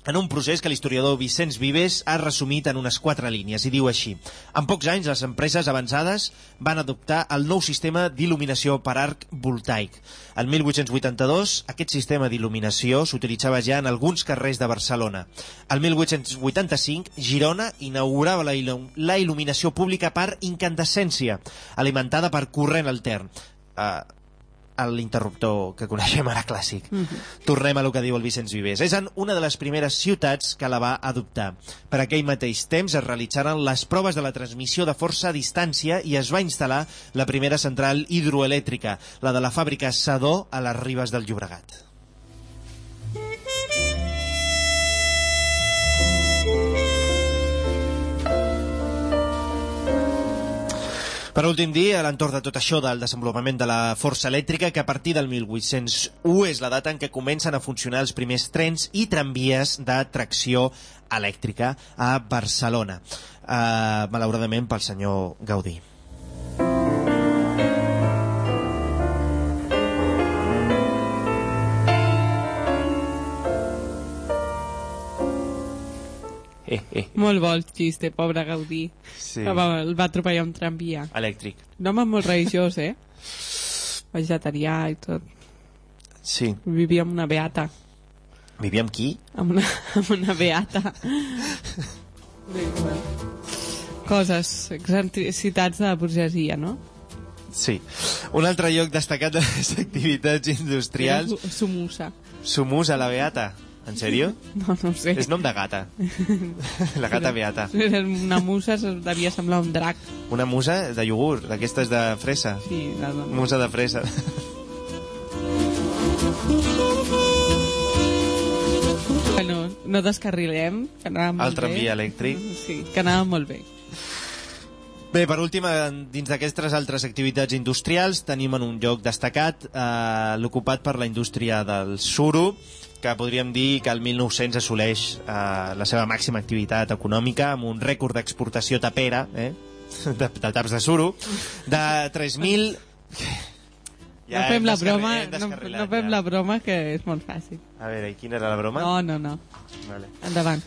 en un procés que l'historiador Vicenç Vives ha resumit en unes quatre línies i diu així. En pocs anys, les empreses avançades van adoptar el nou sistema d'il·luminació per arc voltaic. El 1882, aquest sistema d'il·luminació s'utilitzava ja en alguns carrers de Barcelona. El 1885, Girona inaugurava la, il·lu la il·luminació pública per incandescència, alimentada per corrent altern. Uh, l'interruptor que coneixem ara clàssic. Mm -hmm. Tornem a lo que diu el Vicenç Vives. És en una de les primeres ciutats que la va adoptar. Per aquell mateix temps es realitzaren les proves de la transmissió de força a distància i es va instal·lar la primera central hidroelèctrica, la de la fàbrica Sadó a les ribes del Llobregat. Per últim dia, a l'entorn de tot això del desenvolupament de la força elèctrica, que a partir del 1801 és la data en què comencen a funcionar els primers trens i tramvies de tracció elèctrica a Barcelona, eh, malauradament pel senyor Gaudí. Molt bo el xiste, pobre Gaudí. sí. Que va, el va atropellar un tramvia. Elèctric. Un home molt religiós, eh? Vegetarià i tot. Sí. Vivia amb una beata. Vivia amb qui? Amb una, amb una beata. Coses, excentricitats de la burgesia, no? Sí. Un altre lloc destacat de les activitats industrials, Era Sumusa. Sumus a la Beata. En sèrio? No, no sé. És nom de gata. La gata beata. Una musa devia semblar un drac. Una musa de iogurt, d'aquestes de fresa. Sí, de, de, Musa de fresa. Bueno, no descarrilem, que anàvem molt El tramvia bé. elèctric. Sí, que anàvem molt bé. Bé, per últim, eh, dins d'aquestes altres activitats industrials, tenim en un lloc destacat eh, l'ocupat per la indústria del suro, que podríem dir que el 1900 assoleix eh, la seva màxima activitat econòmica amb un rècord d'exportació tapera, eh? de, de taps de suro, de 3.000... no fem la broma, no, no fem ja. la broma, que és molt fàcil. A veure, i quina era la broma? No, no, no. Vale. Endavant.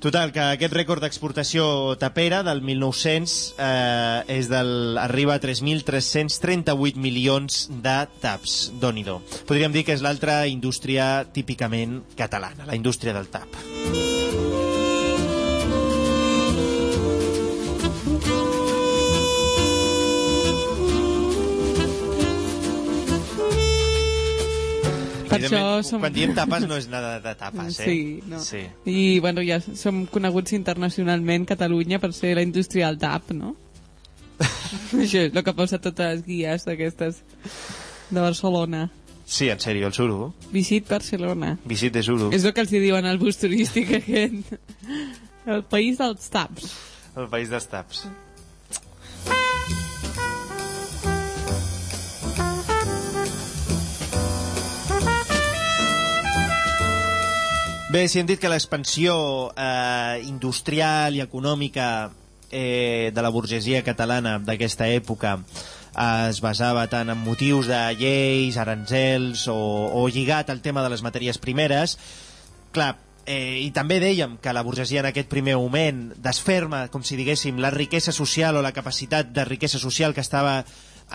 Total, que aquest rècord d'exportació tapera del 1900 eh, és del, arriba a 3.338 milions de taps. -do. Podríem dir que és l'altra indústria típicament catalana, la indústria del tap. Per això som... Quan diem tapes no és nada de tapes, eh? Sí, no. Sí. I, bueno, ja som coneguts internacionalment, Catalunya, per ser la indústria del tap, no? Això és el que posa totes les guies d'aquestes de Barcelona. Sí, en sèrio, el suro. Visit Barcelona. Visit de suro. És el que els diuen al bus turístic aquest. El país dels taps. El país dels taps. Bé, si hem dit que l'expansió eh, industrial i econòmica eh, de la burgesia catalana d'aquesta època eh, es basava tant en motius de lleis, aranzels o, o lligat al tema de les matèries primeres, clar, eh, i també dèiem que la burgesia en aquest primer moment desferma, com si diguéssim, la riquesa social o la capacitat de riquesa social que estava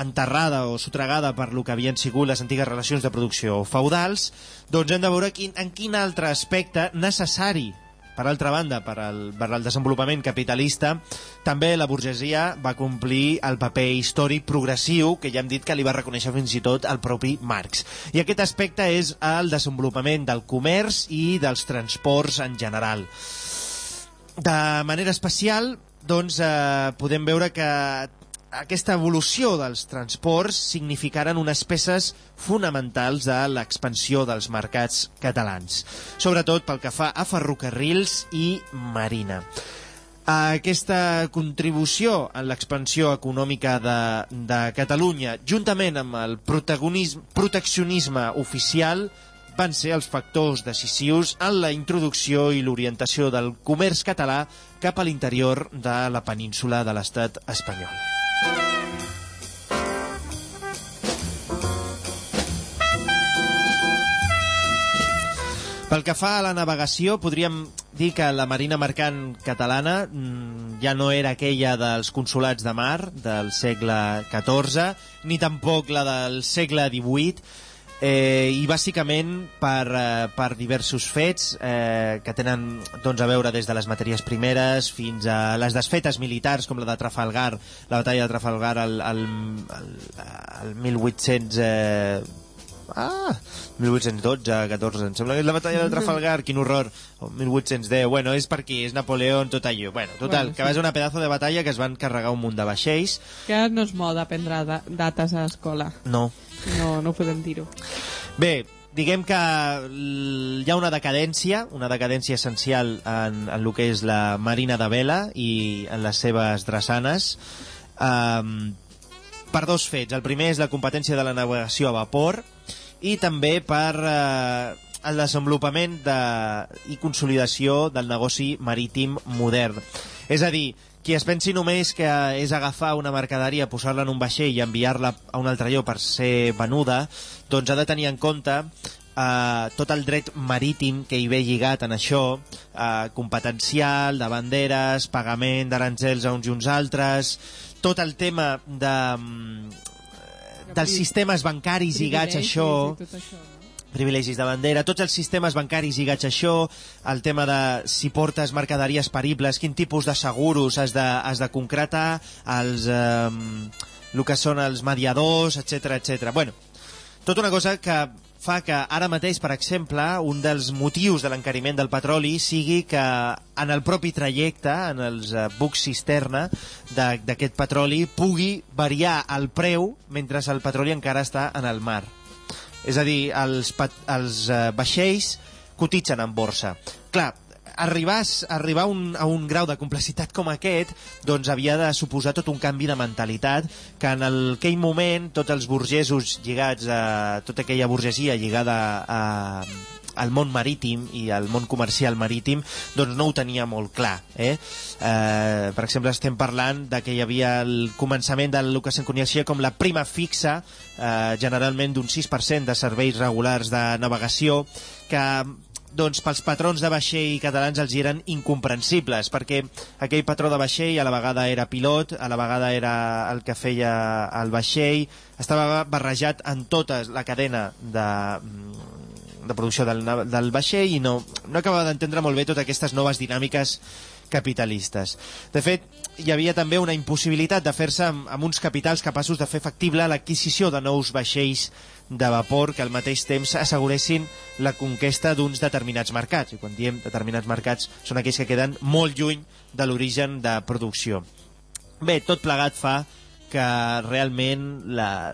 enterrada o sotregada per lo que havien sigut les antigues relacions de producció feudals, doncs hem de veure quin, en quin altre aspecte necessari per altra banda, per al, per al desenvolupament capitalista, també la burgesia va complir el paper històric progressiu que ja hem dit que li va reconèixer fins i tot el propi Marx. I aquest aspecte és el desenvolupament del comerç i dels transports en general. De manera especial, doncs, eh, podem veure que aquesta evolució dels transports significaren unes peces fonamentals de l'expansió dels mercats catalans, sobretot pel que fa a ferrocarrils i marina. Aquesta contribució en l'expansió econòmica de, de Catalunya, juntament amb el proteccionisme oficial, van ser els factors decisius en la introducció i l'orientació del comerç català cap a l'interior de la península de l'estat espanyol. Pel que fa a la navegació, podríem dir que la marina mercant catalana mm, ja no era aquella dels consulats de mar del segle XIV, ni tampoc la del segle XVIII, eh, i bàsicament per, eh, per diversos fets eh, que tenen doncs, a veure des de les matèries primeres fins a les desfetes militars com la de Trafalgar, la batalla de Trafalgar al, al, al, al 1800... Eh, Ah, 1812, 14, em sembla que és la batalla de Trafalgar, quin horror. O 1810, bueno, és per aquí, és Napoleó, tot allò. Bueno, total, Bueno, que sí. va ser una pedazo de batalla que es van carregar un munt de vaixells. Que ara no és moda prendre da dates a l'escola. No. No, no podem dir-ho. Bé, diguem que hi ha una decadència, una decadència essencial en, en el que és la marina de vela i en les seves drassanes, um, per dos fets. El primer és la competència de la navegació a vapor i també per eh, el desenvolupament de, i consolidació del negoci marítim modern. És a dir, qui es pensi només que és agafar una mercaderia, posar-la en un vaixell i enviar-la a un altre lloc per ser venuda, doncs ha de tenir en compte eh, tot el dret marítim que hi ve lligat en això, eh, competencial, de banderes, pagament d'aranzels a uns i uns altres, tot el tema de, mm, dels sistemes bancaris lligats a això, Privilegis i tot això, no? privilegis de bandera, tots els sistemes bancaris lligats a això, el tema de si portes mercaderies peribles, quin tipus de seguros has de, has de concretar, els, eh, el que són els mediadors, etc etc. Bueno, tota una cosa que fa que ara mateix, per exemple, un dels motius de l'encariment del petroli sigui que en el propi trajecte, en els eh, bucs cisterna d'aquest petroli, pugui variar el preu mentre el petroli encara està en el mar. És a dir, els, els eh, vaixells cotitzen en borsa. Clar, arribar, arribar un, a un grau de complexitat com aquest doncs havia de suposar tot un canvi de mentalitat que en el, aquell moment tots els burgesos lligats a tota aquella burgesia lligada a, al món marítim i al món comercial marítim doncs no ho tenia molt clar eh? Eh, per exemple estem parlant de que hi havia el començament del que se'n coneixia com la prima fixa eh, generalment d'un 6% de serveis regulars de navegació que doncs pels patrons de vaixell catalans els eren incomprensibles, perquè aquell patró de vaixell a la vegada era pilot, a la vegada era el que feia el vaixell, estava barrejat en tota la cadena de, de producció del, del vaixell i no, no acabava d'entendre molt bé totes aquestes noves dinàmiques capitalistes. De fet, hi havia també una impossibilitat de fer-se amb, amb uns capitals capaços de fer factible l'adquisició de nous vaixells de vapor que al mateix temps asseguressin la conquesta d'uns determinats mercats. I quan diem determinats mercats són aquells que queden molt lluny de l'origen de producció. Bé, tot plegat fa que realment la,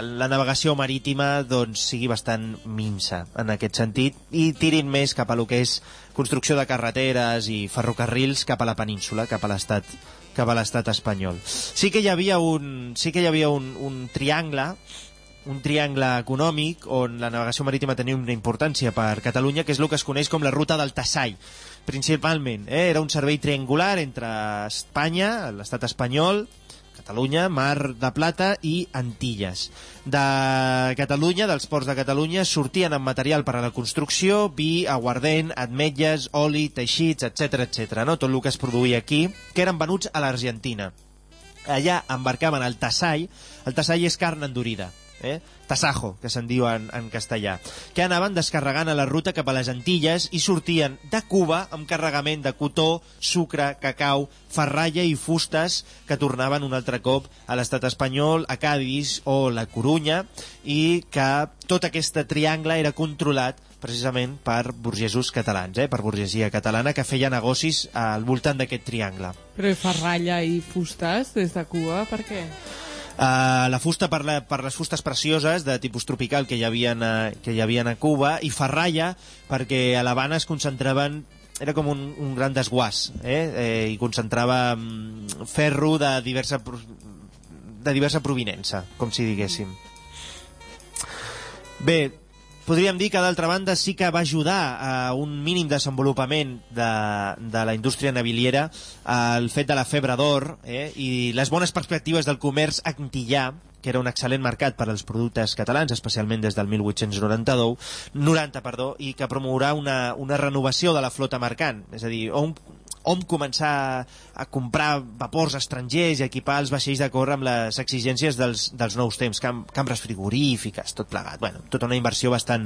la navegació marítima doncs, sigui bastant minsa en aquest sentit i tirin més cap a lo que és construcció de carreteres i ferrocarrils cap a la península, cap a l'estat cap a l'estat espanyol. Sí que hi havia un, sí que hi havia un, un triangle un triangle econòmic on la navegació marítima tenia una importància per Catalunya, que és el que es coneix com la ruta del Tassai, principalment. Eh? Era un servei triangular entre Espanya, l'estat espanyol, Catalunya, Mar de Plata i Antilles. De Catalunya, dels ports de Catalunya, sortien amb material per a la construcció, vi, aguardent, ametlles, oli, teixits, etc etc. no? tot el que es produïa aquí, que eren venuts a l'Argentina. Allà embarcaven el tassai, el tassai és carn endurida, eh? tasajo, que se'n diu en, en castellà, que anaven descarregant a la ruta cap a les Antilles i sortien de Cuba amb carregament de cotó, sucre, cacau, ferralla i fustes que tornaven un altre cop a l'estat espanyol, a Cádiz o la Corunya i que tot aquest triangle era controlat precisament per burgesos catalans, eh? per burgesia catalana que feia negocis al voltant d'aquest triangle. Però i ferralla i fustes des de Cuba, per què? Uh, la fusta per, la, per les fustes precioses de tipus tropical que hi havia a, que hi havia a Cuba i ferralla perquè a l'Havana es concentraven era com un, un gran desguàs eh? Eh, i concentrava mm, ferro de diversa de diversa provinença com si diguéssim bé podríem dir que d'altra banda sí que va ajudar a un mínim desenvolupament de, de la indústria naviliera el fet de la febre d'or eh, i les bones perspectives del comerç antillà que era un excel·lent mercat per als productes catalans, especialment des del 1892, 90, perdó, i que promourà una, una renovació de la flota mercant, és a dir, on, on començar a comprar vapors estrangers i equipar els vaixells de córrer amb les exigències dels, dels nous temps, cam, cambres frigorífiques, tot plegat. Bueno, tota una inversió bastant,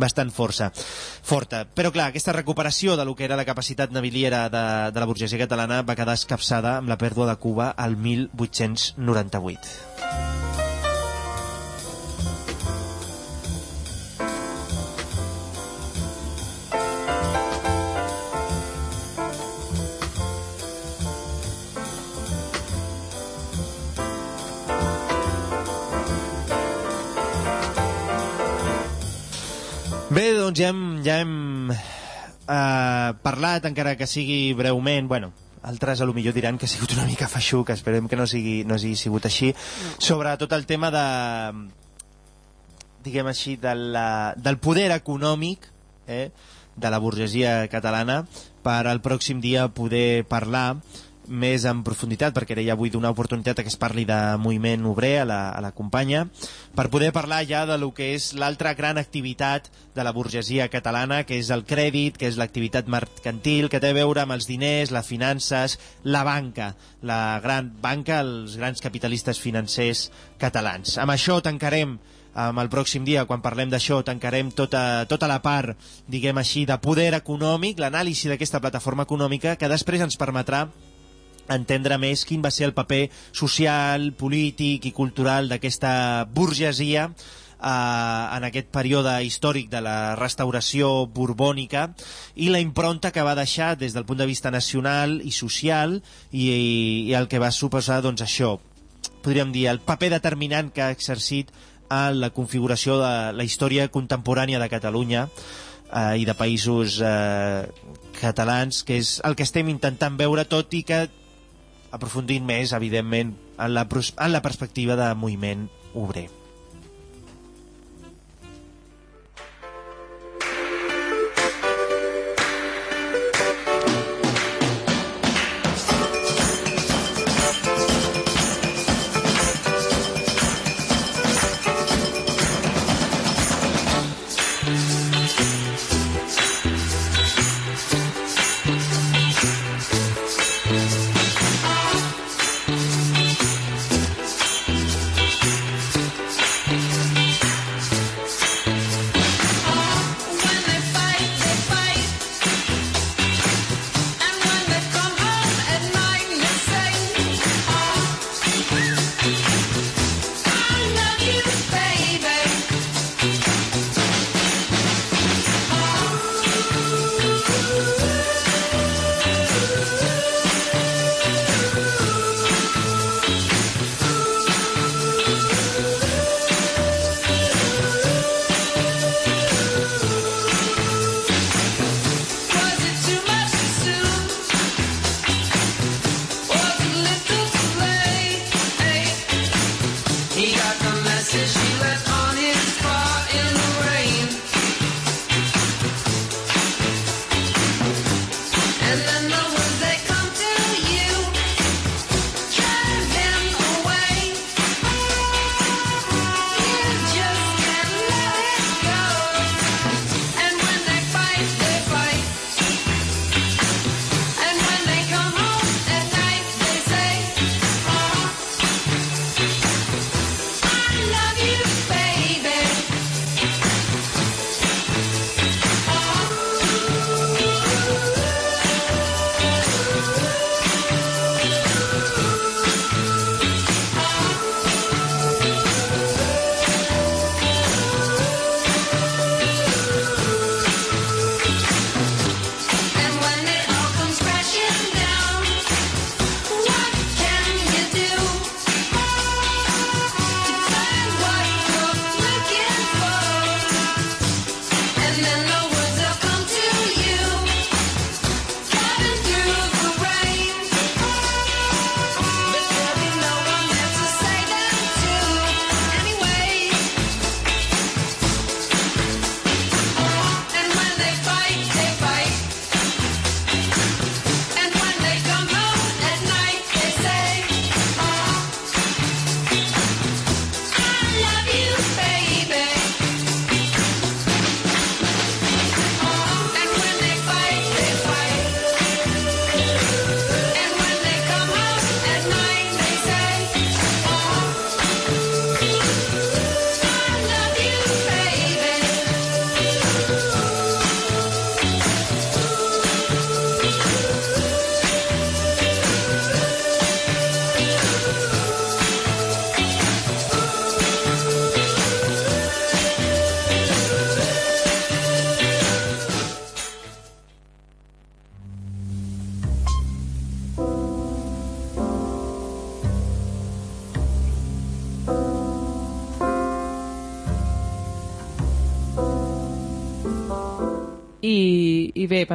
bastant força, forta. Però clar, aquesta recuperació de lo que era la capacitat naviliera de, de la burgesia catalana va quedar escapçada amb la pèrdua de Cuba al 1898. Bé, doncs ja hem, ja hem eh, parlat, encara que sigui breument, bueno, altres a lo millor diran que ha sigut una mica feixuc, esperem que no, sigui, no hagi sigut així, sobre tot el tema de, diguem així, de la, del poder econòmic eh, de la burgesia catalana per al pròxim dia poder parlar més en profunditat, perquè ara ja vull donar oportunitat a que es parli de moviment obrer a la, a la companya, per poder parlar ja de lo que és l'altra gran activitat de la burgesia catalana, que és el crèdit, que és l'activitat mercantil, que té a veure amb els diners, les finances, la banca, la gran banca, els grans capitalistes financers catalans. Amb això tancarem amb el pròxim dia, quan parlem d'això, tancarem tota, tota la part, diguem així, de poder econòmic, l'anàlisi d'aquesta plataforma econòmica, que després ens permetrà entendre més quin va ser el paper social, polític i cultural d'aquesta burgesia en aquest període històric de la restauració borbònica i la impronta que va deixar des del punt de vista nacional i social i, i el que va suposar doncs, això, podríem dir, el paper determinant que ha exercit en la configuració de la història contemporània de Catalunya eh, i de països eh, catalans, que és el que estem intentant veure, tot i que aprofundint més, evidentment, en la, en la perspectiva de moviment obrer.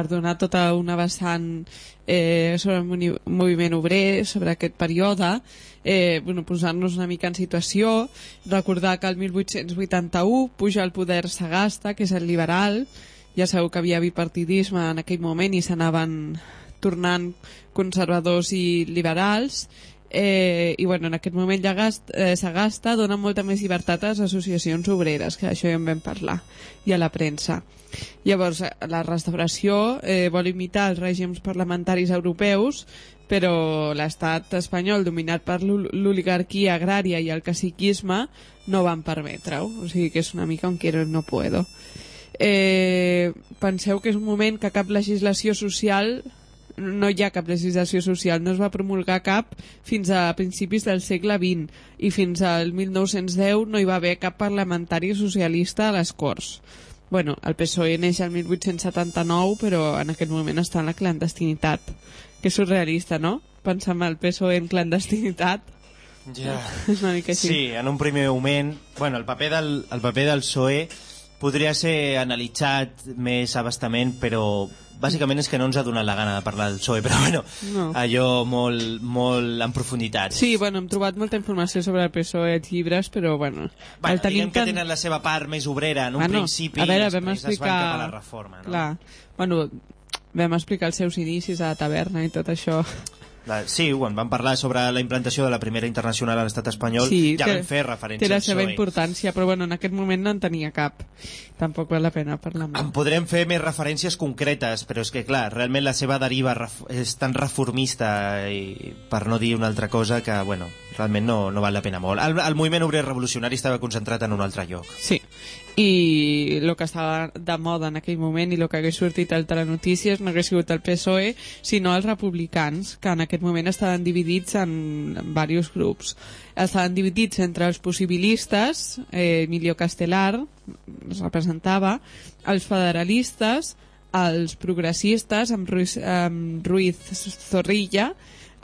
Donar tota una vessant eh, sobre el moviment obrer, sobre aquest període, eh, bueno, posar-nos una mica en situació, recordar que el 1881 puja al poder Sagasta, que és el liberal, ja sabeu que havia bipartidisme en aquell moment i s'anaven tornant conservadors i liberals, eh, i bueno, en aquest moment Llagast, eh, Sagasta dona molta més llibertat a les associacions obreres, que això ja en vam parlar, i a la premsa. Llavors, eh, la restauració eh, vol imitar els règims parlamentaris europeus, però l'estat espanyol, dominat per l'ol- l'oligarquia agrària i el caciquisme, no van permetre-ho. O sigui que és una mica un quiero no puedo. Eh, penseu que és un moment que cap legislació social no hi ha cap legislació social, no es va promulgar cap fins a principis del segle XX i fins al 1910 no hi va haver cap parlamentari socialista a les Corts. Bueno, el PSOE neix al 1879, però en aquest moment està en la clandestinitat. Que surrealista, no? Pensar en el PSOE en clandestinitat. Ja. És una mica així. Sí, en un primer moment... Bueno, el paper del, el paper del PSOE podria ser analitzat més abastament, però bàsicament és que no ens ha donat la gana de parlar del PSOE, però bueno, No. allò molt, molt en profunditat. Sí, bueno, hem trobat molta informació sobre el PSOE als llibres, però bueno... Bueno, el tenim diguem que tan- tenen la seva part més obrera en un Bueno, principi a veure, vam després es explicar... van cap a la reforma. No? Clar, bueno, vam explicar els seus inicis a la taverna i tot això. La, sí, quan vam parlar sobre la implantació de la primera internacional a l'estat espanyol, sí, ja té- vam fer referència Té la seva importància, però bueno, en aquest moment no en tenia cap. Tampoc val la pena parlar En molt. podrem fer més referències concretes, però és que, clar, realment la seva deriva és tan reformista i per no dir una altra cosa que, bueno, realment no, no val la pena molt. El, el moviment obrer revolucionari estava concentrat en un altre lloc. Sí, i el que estava de moda en aquell moment i el que hagués sortit al Telenotícies no hagués sigut el PSOE, sinó els republicans, que en aquest moment estaven dividits en, en diversos grups. Estaven dividits entre els possibilistes, eh, Emilio Castelar els representava, els federalistes, els progressistes, amb Ruiz, amb Ruiz Zorrilla,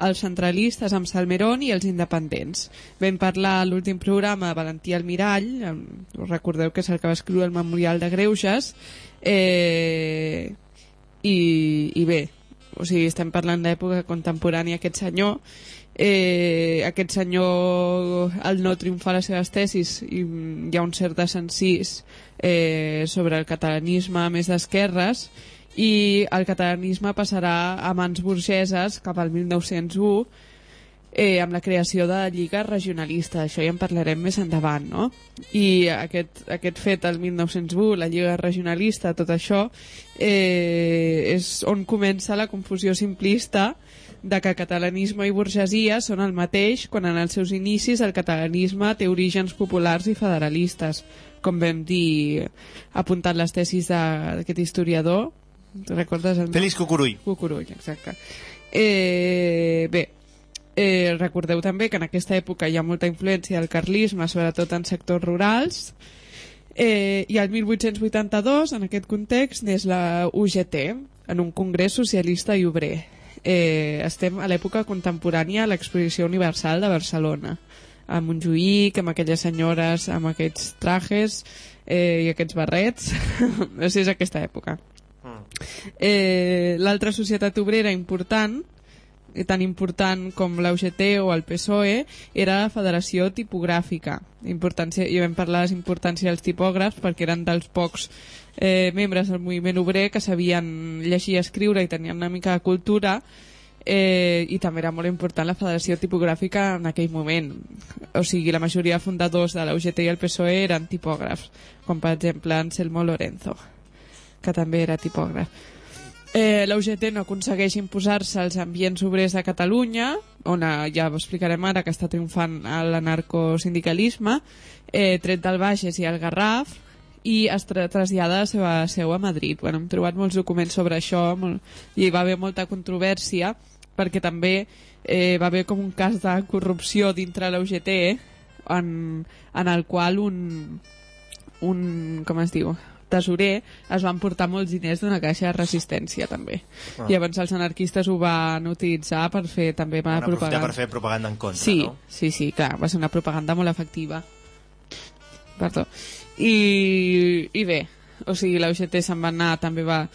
els centralistes amb Salmerón i els independents. Vam parlar a l'últim programa Valentí Almirall, us recordeu que és el que va escriure el Memorial de Greuges, eh, i, i bé, o sigui, estem parlant d'època contemporània aquest senyor, eh, aquest senyor al no triomfar les seves tesis i hi ha un cert desencís eh, sobre el catalanisme més d'esquerres i el catalanisme passarà a mans burgeses cap al 1901 eh, amb la creació de la Lliga Regionalista. Això ja en parlarem més endavant, no? I aquest, aquest fet, el 1901, la Lliga Regionalista, tot això, eh, és on comença la confusió simplista de que catalanisme i burgesia són el mateix quan en els seus inicis el catalanisme té orígens populars i federalistes, com vam dir apuntant les tesis d'aquest historiador. Recordes el nom? Félix Cucurull. Cucurull, exacte. Eh, bé, eh, recordeu també que en aquesta època hi ha molta influència del carlisme, sobretot en sectors rurals, eh, i al 1882, en aquest context, neix la UGT, en un congrés socialista i obrer. Eh, estem a l'època contemporània a l'Exposició Universal de Barcelona, a Montjuïc, amb aquelles senyores amb aquests trajes eh, i aquests barrets. no sé si és aquesta època. Eh, L'altra societat obrera important, eh, tan important com la UGT o el PSOE, era la Federació Tipogràfica. Importància, I vam parlar de la importància dels tipògrafs perquè eren dels pocs eh, membres del moviment obrer que sabien llegir i escriure i tenien una mica de cultura eh, i també era molt important la Federació Tipogràfica en aquell moment. O sigui, la majoria de fundadors de la UGT i el PSOE eren tipògrafs, com per exemple Anselmo Lorenzo, que també era tipògraf. Eh, la UGT no aconsegueix imposar-se als ambients obrers de Catalunya, on eh, ja ho explicarem ara que està triomfant l'anarcosindicalisme, eh, tret del Bages i el Garraf, i es tra trasllada la seva seu a Madrid. Bueno, hem trobat molts documents sobre això molt... i hi va haver molta controvèrsia perquè també eh, va haver com un cas de corrupció dintre la UGT en, en el qual un, un com es diu tesorer es van portar molts diners d'una caixa de resistència també. Ah. I llavors els anarquistes ho van utilitzar per fer també Van propaganda. per fer propaganda en contra, Sí, no? sí, sí, clar, va ser una propaganda molt efectiva. Perdó. I, i bé, o sigui, la UGT se'n va anar, també va,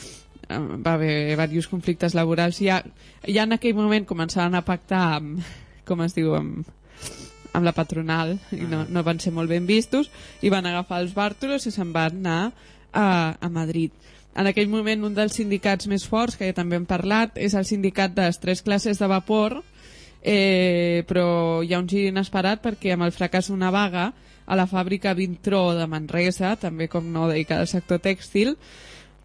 va haver diversos conflictes laborals. Ja, ja en aquell moment començaven a pactar amb, com es diu, amb, amb la patronal i no, no van ser molt ben vistos i van agafar els bàrtolos i se'n van anar a, a Madrid. En aquell moment un dels sindicats més forts, que ja també hem parlat, és el sindicat de les tres classes de vapor, eh, però hi ha un gir inesperat perquè amb el fracàs d'una vaga a la fàbrica Vintró de Manresa, també com no dedicada al sector tèxtil,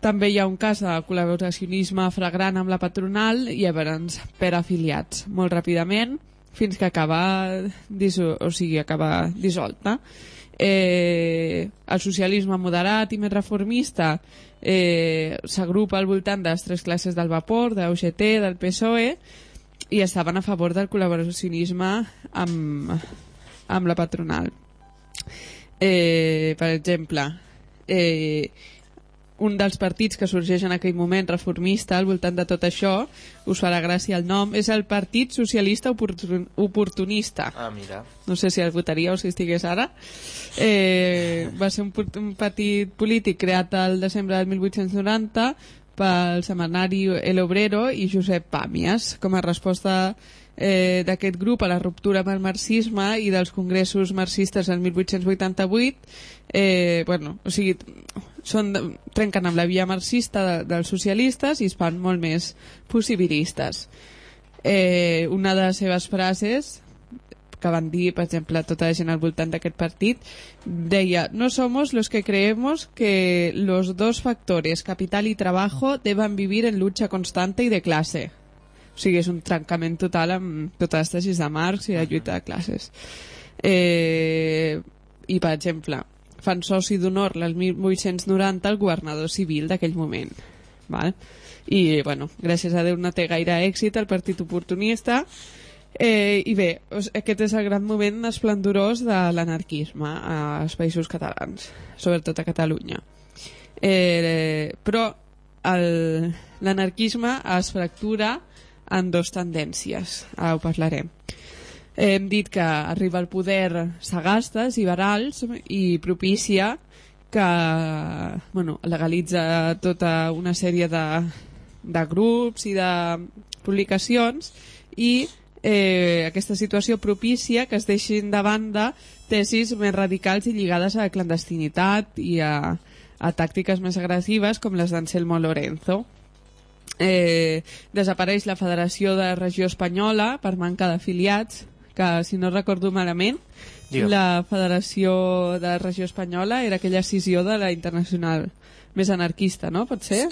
també hi ha un cas de col·laboracionisme fragrant amb la patronal i llavors per afiliats molt ràpidament fins que acaba, diso o sigui, acaba dissolta. Eh, el socialisme moderat i més reformista eh, s'agrupa al voltant de les tres classes del vapor, de UGT, del PSOE, i estaven a favor del col·laboracionisme amb, amb la patronal. Eh, per exemple, eh, un dels partits que sorgeix en aquell moment reformista al voltant de tot això, us farà gràcia el nom, és el Partit Socialista Oportun Oportunista. Ah, mira. No sé si el votaríeu si estigués ara. Eh, va ser un, un partit polític creat al desembre del 1890 pel setmanari El Obrero i Josep Pàmies com a resposta eh, d'aquest grup a la ruptura amb el marxisme i dels congressos marxistes del 1888 eh, bueno, o sigui són, trenquen amb la via marxista de, dels socialistes i es fan molt més possibilistes eh, una de les seves frases que van dir, per exemple, tota la gent al voltant d'aquest partit, deia, no somos los que creemos que los dos factores, capital y trabajo, deban vivir en lucha constante y de clase. O sigui, és un trencament total amb totes les tesis de Marx i la lluita de classes. Eh, I, per exemple, fan soci d'honor el 1890 el governador civil d'aquell moment. Val? I, bueno, gràcies a Déu no té gaire èxit el partit oportunista, Eh, I bé, aquest és el gran moment esplendorós de l'anarquisme als països catalans, sobretot a Catalunya. Eh, però l'anarquisme es fractura en dos tendències, ara ho parlarem. Hem dit que arriba al poder Sagastes, liberals, i propicia que bueno, legalitza tota una sèrie de, de grups i de publicacions i eh, aquesta situació propicia que es deixin de banda tesis més radicals i lligades a la clandestinitat i a, a tàctiques més agressives com les d'Anselmo Lorenzo. Eh, desapareix la Federació de Regió Espanyola per manca d'afiliats, que si no recordo malament, Digue'm. la Federació de Regió Espanyola era aquella escissió de la internacional més anarquista, no? Pot ser?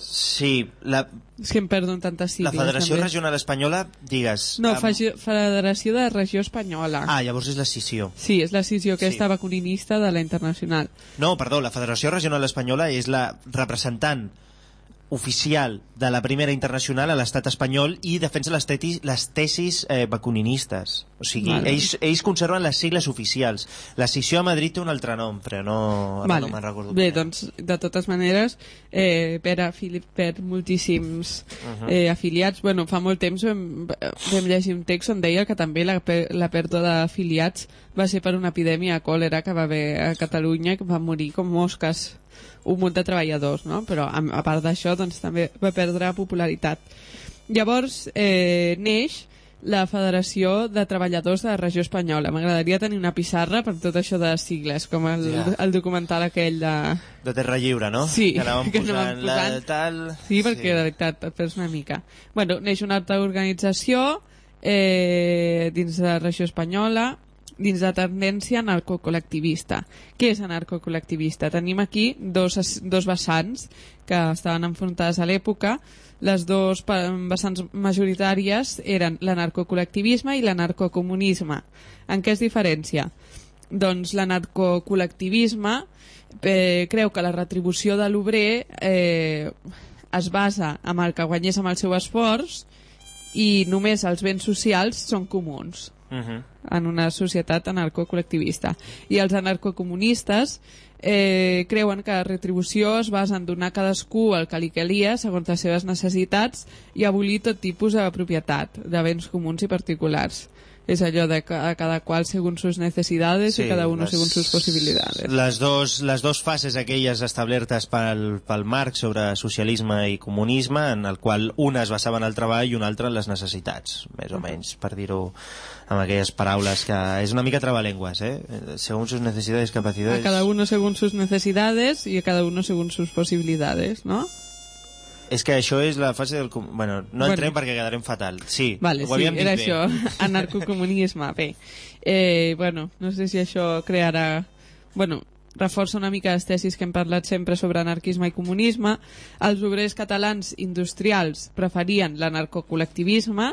Sí, la, És que em perdo en tantes la sigles. Federació també. Regional Espanyola, digues... No, amb- Federació de Regió Espanyola. Ah, llavors és l'escissió. Sí, és la decisió aquesta Sí. vacuninista de la internacional. No, perdó, la Federació Regional Espanyola és la representant oficial de la primera internacional a l'estat espanyol i defensa les, tetis, les tesis eh, vacuninistes. O sigui, Vale. ells, ells conserven les sigles oficials. La scissió a Madrid té un altre nom, però no, ara no me'n recordo. Bé, doncs, de totes maneres, eh, per, afili per moltíssims eh, afiliats, bueno, fa molt temps vam, vam llegir un text on deia que també la, la pèrdua d'afiliats va ser per una epidèmia de còlera que va haver a Catalunya, que va morir com mosques un munt de treballadors, no? Però a, a part d'això, doncs, també va perdre popularitat. Llavors, eh, neix la Federació de Treballadors de la Regió Espanyola. M'agradaria tenir una pissarra per tot això de sigles, com el, Ja. el documental aquell de... De Terra Lliure, no? Sí, que anàvem que posant, anàvem la posant. tal... Sí, perquè de veritat et perds una mica. Bueno, neix una altra organització eh, dins de la regió espanyola dins de tendència anarcocol·lectivista. Què és anarcocol·lectivista? Tenim aquí dos, dos vessants que estaven enfrontades a l'època. Les dues vessants majoritàries eren l'anarcocol·lectivisme i l'anarcocomunisme. En què es diferencia? Doncs l'anarcocol·lectivisme eh, creu que la retribució de l'obrer eh, es basa en el que guanyés amb el seu esforç i només els béns socials són comuns Uh -huh. en una societat anarcocol·lectivista. I els anarcocomunistes eh, creuen que la retribució es basa en donar a cadascú el que li calia segons les seves necessitats i abolir tot tipus de propietat, de béns comuns i particulars. És allò de a cada qual según sus necesidades y cada uno les- según sus posibilidades. Les dos, les dos fases aquelles establertes pel, pel Marx sobre socialisme i comunisme, en el qual una es basava en el treball i una altra en les necessitats, més o menys, per dir-ho amb aquelles paraules que és una mica trabalengües, eh? Según sus necesidades y A cada uno según sus necesidades y a cada uno según sus posibilidades, ¿no? És que això és la fase del... com- Bueno, no Bueno. entrem perquè quedarem fatal. Sí, Vale, ho sí, havíem dit era bé. això, anarcocomunisme. Bé, eh, bueno, no sé si això crearà... Bueno, reforça una mica les tesis que hem parlat sempre sobre anarquisme i comunisme. Els obrers catalans industrials preferien l'anarcocol·lectivisme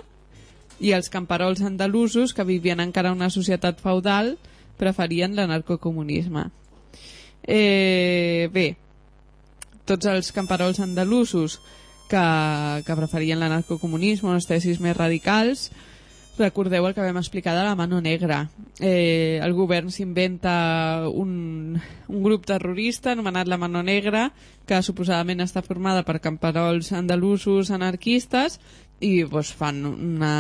i els camperols andalusos, que vivien encara en una societat feudal, preferien l'anarcocomunisme. Eh, bé, tots els camperols andalusos que, que preferien l'anarcocomunisme, unes tesis més radicals, recordeu el que vam explicar de la mano negra. Eh, el govern s'inventa un, un grup terrorista anomenat la mano negra, que suposadament està formada per camperols andalusos anarquistes i doncs, fan una...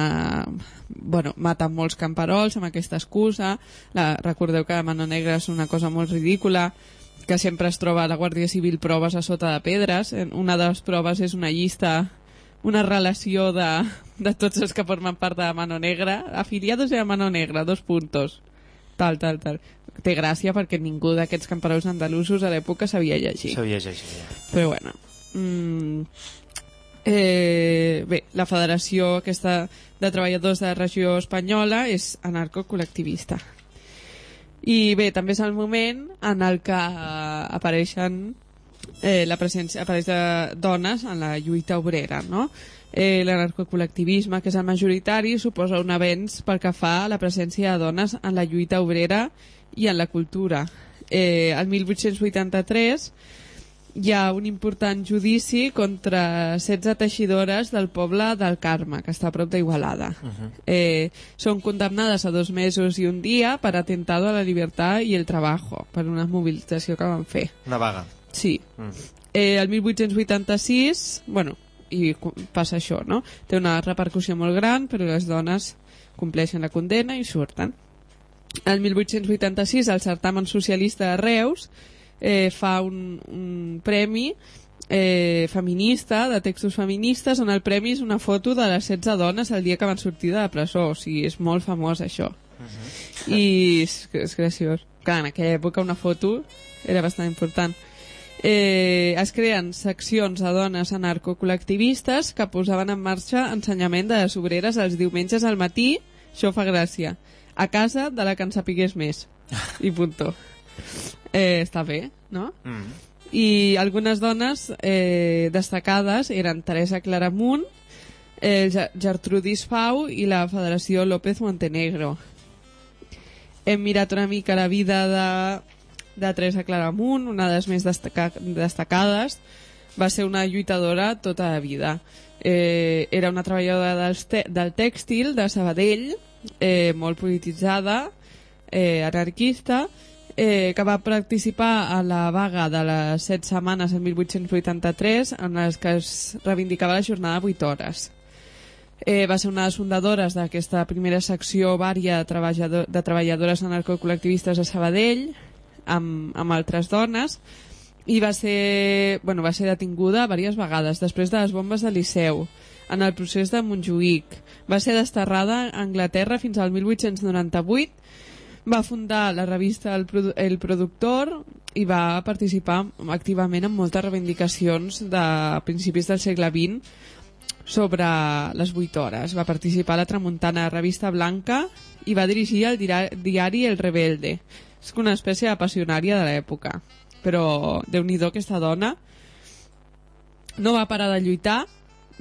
Bueno, maten molts camperols amb aquesta excusa. La, recordeu que la mano negra és una cosa molt ridícula que sempre es troba a la Guàrdia Civil proves a sota de pedres. En- Una de les proves és una llista, una relació de, de tots els que formen part de la Mano Negra. Afiliados de la Mano Negra, dos puntos. Tal, tal, tal. Té gràcia perquè ningú d'aquests camperols andalusos a l'època sabia llegir. Sabia llegir. Però bueno. Mm, eh, bé, la Federació aquesta de Treballadors de la Regió Espanyola és anarcocol·lectivista. I bé, també és el moment en el que eh, apareixen eh, la presència apareix de dones en la lluita obrera, no? Eh, L'anarcocol·lectivisme, que és el majoritari, suposa un avenç pel que fa a la presència de dones en la lluita obrera i en la cultura. Eh, el 1883 hi ha un important judici contra 16 teixidores del poble del Carme, que està a prop d'Igualada. Uh -huh. eh, són condemnades a dos mesos i un dia per atentado a la llibertat i el trabajo, per una mobilització que van fer. Una vaga. Sí. Mm. Eh, el 1886, bueno, i passa això, no? Té una repercussió molt gran, però les dones compleixen la condena i surten. El 1886, el certamen socialista de Reus eh, fa un, un premi eh, feminista, de textos feministes, on el premi és una foto de les 16 dones el dia que van sortir de la presó. O sigui, és molt famós, això. I és, és graciós. Clar, en aquella època una foto era bastant important. Eh, es creen seccions de dones anarcocol·lectivistes que posaven en marxa ensenyament de les obreres els diumenges al matí, això fa gràcia, a casa de la que en sapigués més. I punto. Eh, està bé, no? Mm. i algunes dones eh, destacades eren Teresa Claramunt, eh, Ge- Gertrudis Fau i la Federació López Montenegro. Hem mirat una mica la vida de, de Teresa Claramunt, una de les més destaca destacades. Va ser una lluitadora tota la vida. Eh, era una treballadora del, te del tèxtil de Sabadell, eh, molt polititzada, eh, anarquista, eh, que va participar a la vaga de les set setmanes en 1883 en les que es reivindicava la jornada de 8 hores. Eh, va ser una de les fundadores d'aquesta primera secció vària de, treballador, de treballadores anarcocol·lectivistes a Sabadell amb, amb altres dones i va ser, bueno, va ser detinguda diverses vegades després de les bombes de Liceu en el procés de Montjuïc. Va ser desterrada a Anglaterra fins al 1898 va fundar la revista El, Produ El Productor i va participar activament en moltes reivindicacions de principis del segle XX sobre les 8 hores. Va participar a la Tramuntana Revista Blanca i va dirigir el diari El Rebelde. És una espècie de passionària de l'època. Però, déu nhi aquesta dona no va parar de lluitar,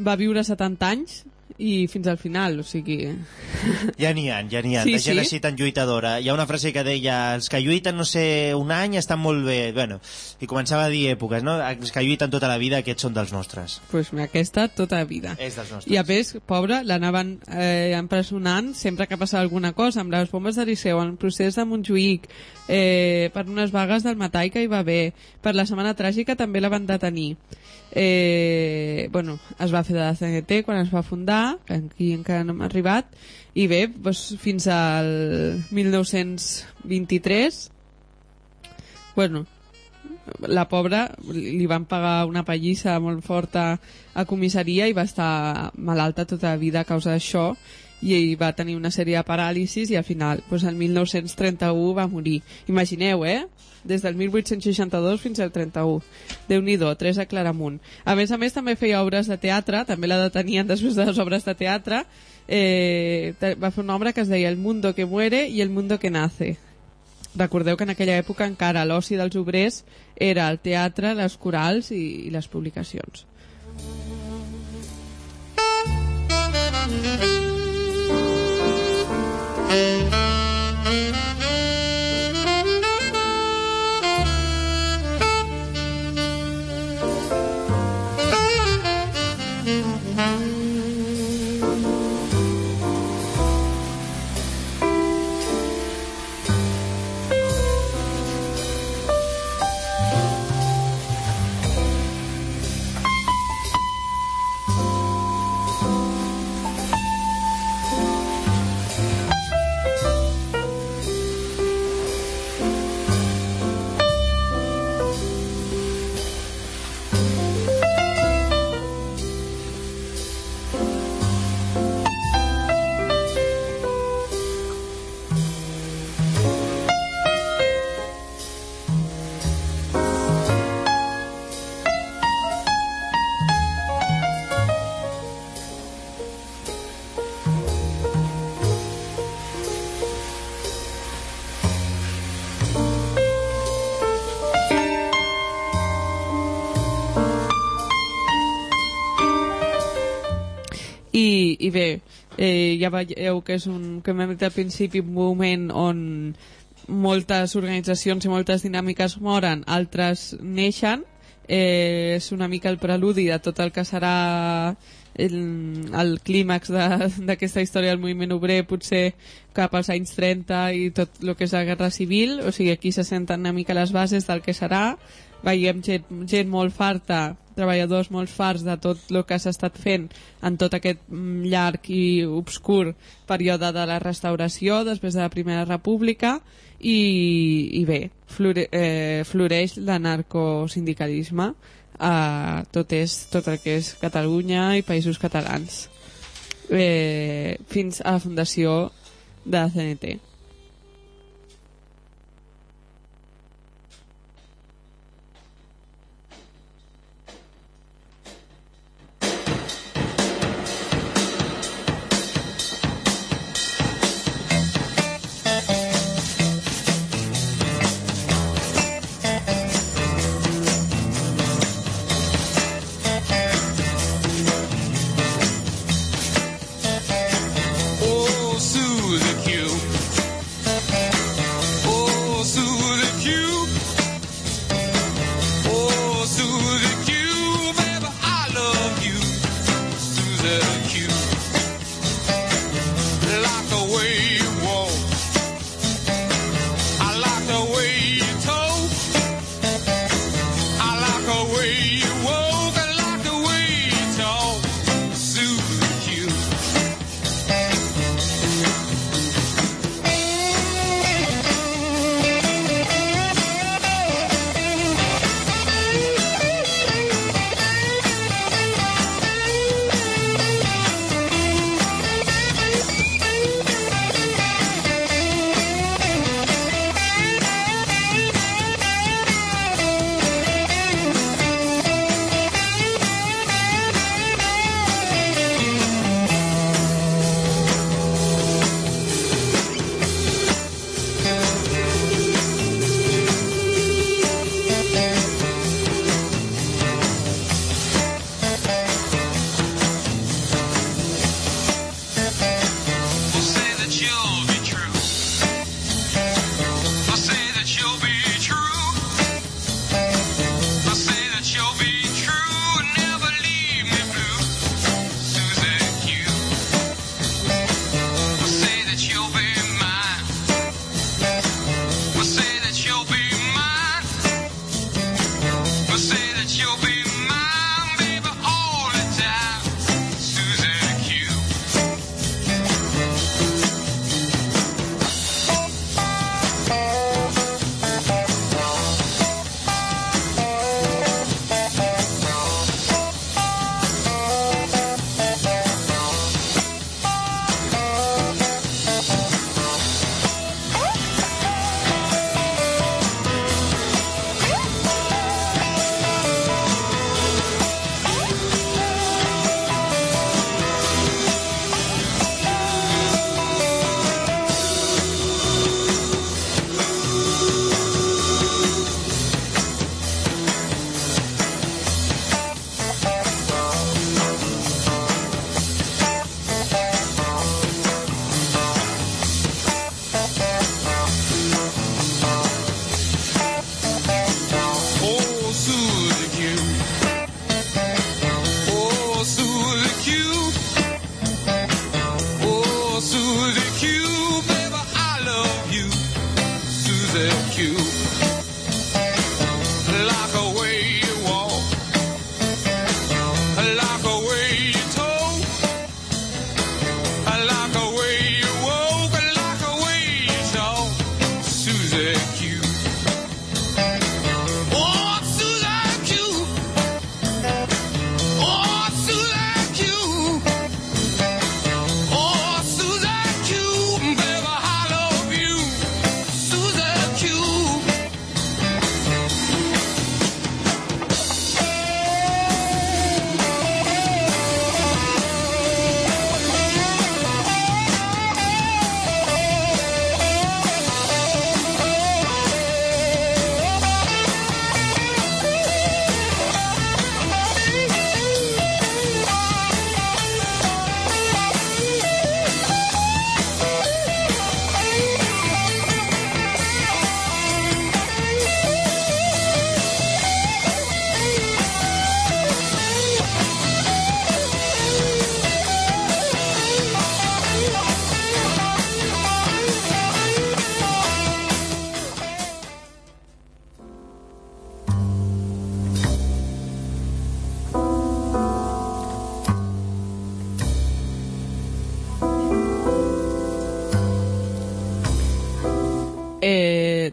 va viure 70 anys i fins al final, o sigui... Ja n'hi ha, ja n'hi ha, Sí, de gent sí. així tan lluitadora. Hi ha una frase que deia, els que lluiten, no sé, un any estan molt bé. Bueno, i començava a dir èpoques, no? Els que lluiten tota la vida, aquests són dels nostres. pues, aquesta tota la vida. És dels nostres. I a més, pobra, l'anaven eh, empresonant sempre que passava alguna cosa, amb les bombes de Liceu, en procés de Montjuïc, eh, per unes vagues del Matai que hi va haver, per la Setmana Tràgica també la van detenir. Eh, bueno, es va fer de la CNT quan es va fundar, aquí encara no hem arribat, i bé, doncs, fins al 1923 bueno, la pobra li van pagar una pallissa molt forta a comissaria i va estar malalta tota la vida a causa d'això i ell va tenir una sèrie de paràlisis i al final, doncs el 1931 va morir. Imagineu, eh? Des del 1862 fins al 31. Déu-n'hi-do, Teresa Claramunt. A més a més, també feia obres de teatre, també la detenien després de les obres de teatre. Eh, va fer una obra que es deia El mundo que muere i El mundo que nace. Recordeu que en aquella època encara l'oci dels obrers era el teatre, les corals i, i les publicacions. oh i bé, eh, ja veieu que és un, que hem al principi, un moment on moltes organitzacions i moltes dinàmiques moren, altres neixen, eh, és una mica el preludi de tot el que serà el, el clímax d'aquesta història del moviment obrer potser cap als anys 30 i tot el que és la guerra civil. O sigui aquí se senten una mica les bases del que serà. Veiem gent, gent molt farta treballadors molt farts de tot el que s'ha estat fent en tot aquest mm, llarg i obscur període de la restauració després de la Primera República i, i bé, flore, eh, floreix l'anarcosindicalisme a tot, és, tot el que és Catalunya i països catalans eh, fins a la fundació de la CNT.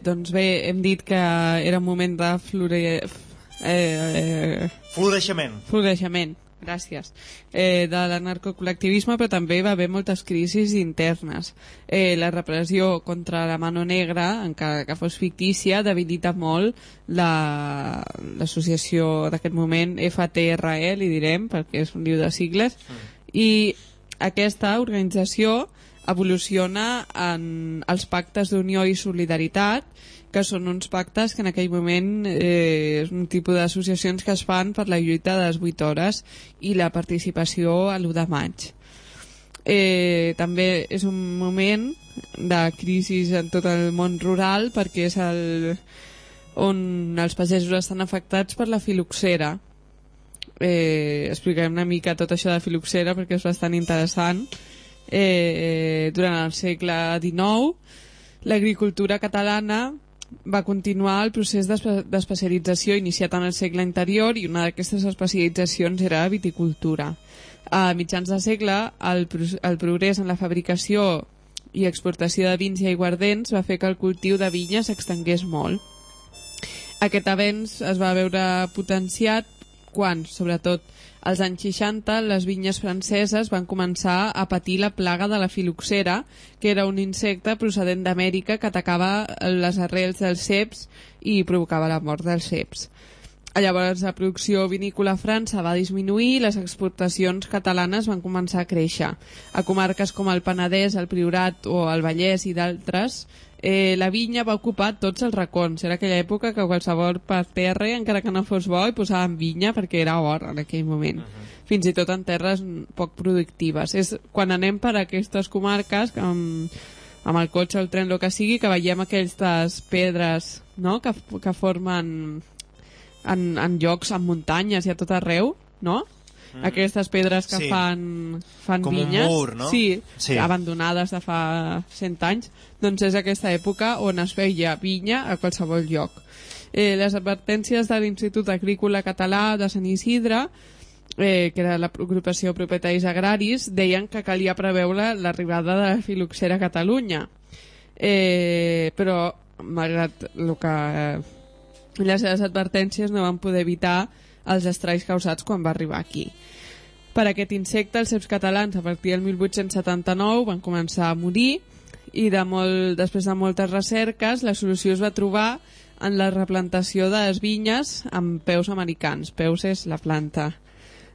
Doncs bé, hem dit que era un moment de flore... Eh, eh, Floreixement. floreixement, gràcies, eh, de l'anarcocol·lectivisme, però també va haver moltes crisis internes. Eh, la repressió contra la mano negra, encara que fos fictícia, debilita molt la- l'associació d'aquest moment, FTRE, li direm, perquè és un lliu de sigles, i aquesta organització evoluciona en els pactes d'unió i solidaritat, que són uns pactes que en aquell moment eh, és un tipus d'associacions que es fan per la lluita de les 8 hores i la participació a l'1 de maig. Eh, també és un moment de crisi en tot el món rural perquè és el, on els pagesos estan afectats per la filoxera. Eh, explicarem una mica tot això de filoxera perquè és bastant interessant. Durant el segle XIX, l'agricultura catalana va continuar el procés d'espe- d'especialització iniciat en el segle anterior i una d'aquestes especialitzacions era la viticultura. A mitjans de segle, el, el progrés en la fabricació i exportació de vins i aiguardents va fer que el cultiu de vinya s'extengués molt. Aquest avenç es va veure potenciat quan, sobretot, als anys 60, les vinyes franceses van començar a patir la plaga de la filoxera, que era un insecte procedent d'Amèrica que atacava les arrels dels ceps i provocava la mort dels ceps. Llavors la producció vinícola a França va disminuir i les exportacions catalanes van començar a créixer. A comarques com el Penedès, el Priorat o el Vallès i d'altres, eh, la vinya va ocupar tots els racons. Era aquella època que qualsevol parterre, encara que no fos bo, hi posaven vinya perquè era or en aquell moment. Fins i tot en terres poc productives. És quan anem per aquestes comarques, que amb, amb el cotxe, el tren, el que sigui, que veiem aquestes pedres no? que, que formen en, en llocs, en muntanyes i a tot arreu, no? Mm. Aquestes pedres que Sí. fan, fan Com un vinyes. mur, no? Sí, Sí. abandonades de fa 100 anys. Doncs és aquesta època on es feia vinya a qualsevol lloc. Eh, les advertències de l'Institut Agrícola Català de Sant Isidre eh, que era la agrupació Propietaris Agraris, deien que calia preveure l'arribada de la filoxera a Catalunya. Eh, però, malgrat el que eh, les seves advertències no van poder evitar els estralls causats quan va arribar aquí. Per aquest insecte, els ceps catalans, a partir del 1879, van començar a morir i de molt, després de moltes recerques, la solució es va trobar en la replantació de les vinyes amb peus americans. Peus és la planta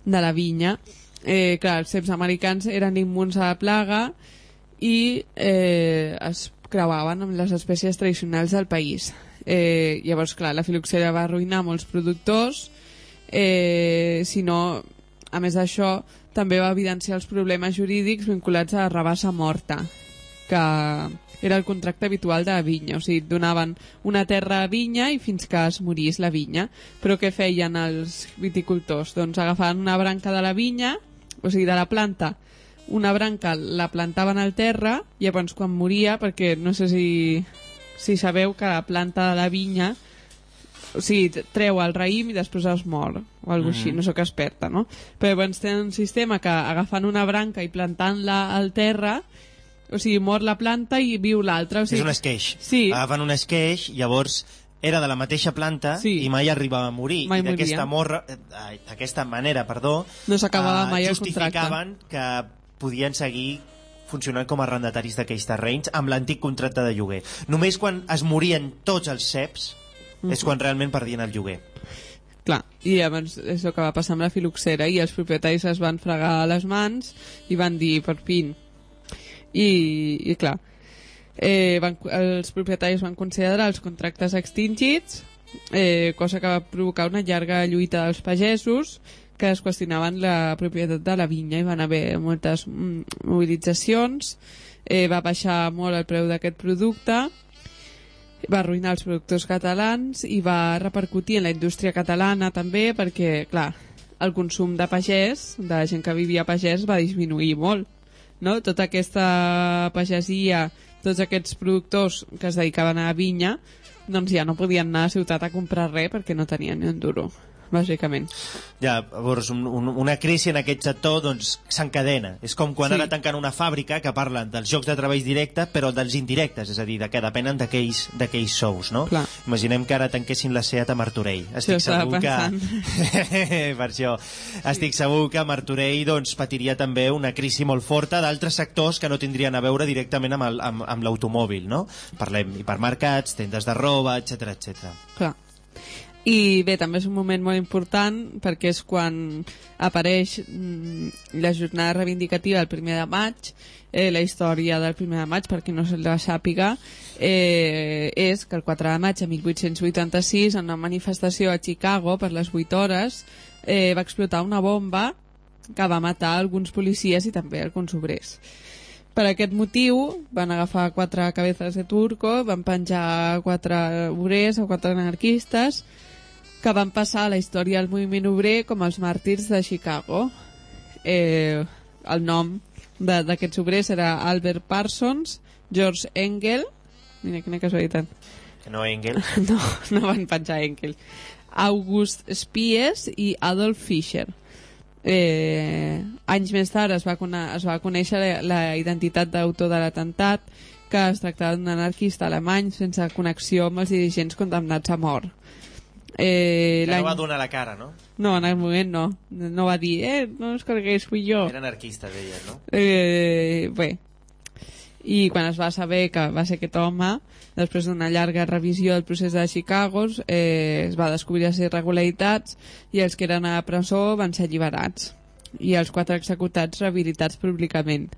de la vinya. Eh, clar, els ceps americans eren immuns a la plaga i eh, es creuaven amb les espècies tradicionals del país. Eh, llavors, clar, la filoxera va arruïnar molts productors, eh, si no, a més d'això, també va evidenciar els problemes jurídics vinculats a la rabassa morta, que era el contracte habitual de la vinya, o sigui, donaven una terra a vinya i fins que es morís la vinya. Però què feien els viticultors? Doncs agafaven una branca de la vinya, o sigui, de la planta, una branca la plantaven al terra, i llavors quan moria, perquè no sé si, si sabeu que la planta de la vinya o sigui, treu el raïm i després es mor, o alguna així, no sóc experta, no? Però llavors tenen un sistema que agafant una branca i plantant-la al terra, o sigui, mor la planta i viu l'altra. O sigui, És un esqueix. Sí. Agafen un esqueix, llavors era de la mateixa planta Sí. i mai arribava a morir. Mai I d'aquesta eh, manera, perdó, No s'acabava eh, mai el justificaven que podien seguir funcionant com a arrendataris d'aquells terrenys amb l'antic contracte de lloguer. Només quan es morien tots els ceps Mhm. és quan realment perdien el lloguer. Clar, i llavors és el que va passar amb la filoxera i els propietaris es van fregar les mans i van dir per fin i, i clar eh, van, els propietaris van considerar els contractes extingits eh, cosa que va provocar una llarga lluita dels pagesos que es qüestionaven la propietat de la vinya i van haver moltes mm, mobilitzacions eh, va baixar molt el preu d'aquest producte va arruïnar els productors catalans i va repercutir en la indústria catalana també perquè, clar, el consum de pagès, de gent que vivia a pagès, va disminuir molt. No? Tota aquesta pagesia, tots aquests productors que es dedicaven a vinya, doncs ja no podien anar a la ciutat a comprar res perquè no tenien ni un duro. Bàsicament. Ja, llavors, un, un, una crisi en aquest sector doncs, s'encadena. És com quan Sí. sí. ara tanquen una fàbrica que parlen dels jocs de treball directe, però dels indirectes, és a dir, de que depenen d'aquells sous, no? Clar. Imaginem que ara tanquessin la SEAT a Martorell. Estic estava segur que... per això. Estic segur que Martorell doncs, patiria també una crisi molt forta d'altres sectors que no tindrien a veure directament amb el- amb amb l'automòbil, no? Parlem hipermercats, tendes de roba, etc etc. Clar. I bé, també és un moment molt important perquè és quan apareix mm, la jornada reivindicativa el primer de maig, eh, la història del primer de maig, per qui no se la sàpiga, eh, és que el 4 de maig de 1886, en una manifestació a Chicago per les 8 hores, eh, va explotar una bomba que va matar alguns policies i també alguns obrers. Per aquest motiu van agafar quatre cabezes de turco, van penjar quatre obrers o quatre anarquistes que van passar a la història del moviment obrer com els màrtirs de Chicago. Eh, el nom de- d'aquests obrers era Albert Parsons, George Engel, mira quina casualitat, Que no Engel. no, no van penjar Engel, August Spies i Adolf Fischer. Eh, anys més tard es va, es va conèixer la, la identitat d'autor de l'atemptat, que es tractava d'un anarquista alemany sense connexió amb els dirigents condemnats a mort. Eh, Que no va donar la cara, no? no, en el moment no. No va dir, eh, no us carregués, fui jo. Era anarquista, deia, no? Eh, bé, i quan es va saber que va ser aquest home, després d'una llarga revisió del procés de Chicago, eh, es va descobrir les irregularitats i els que eren a la presó van ser alliberats. I els quatre executats rehabilitats públicament.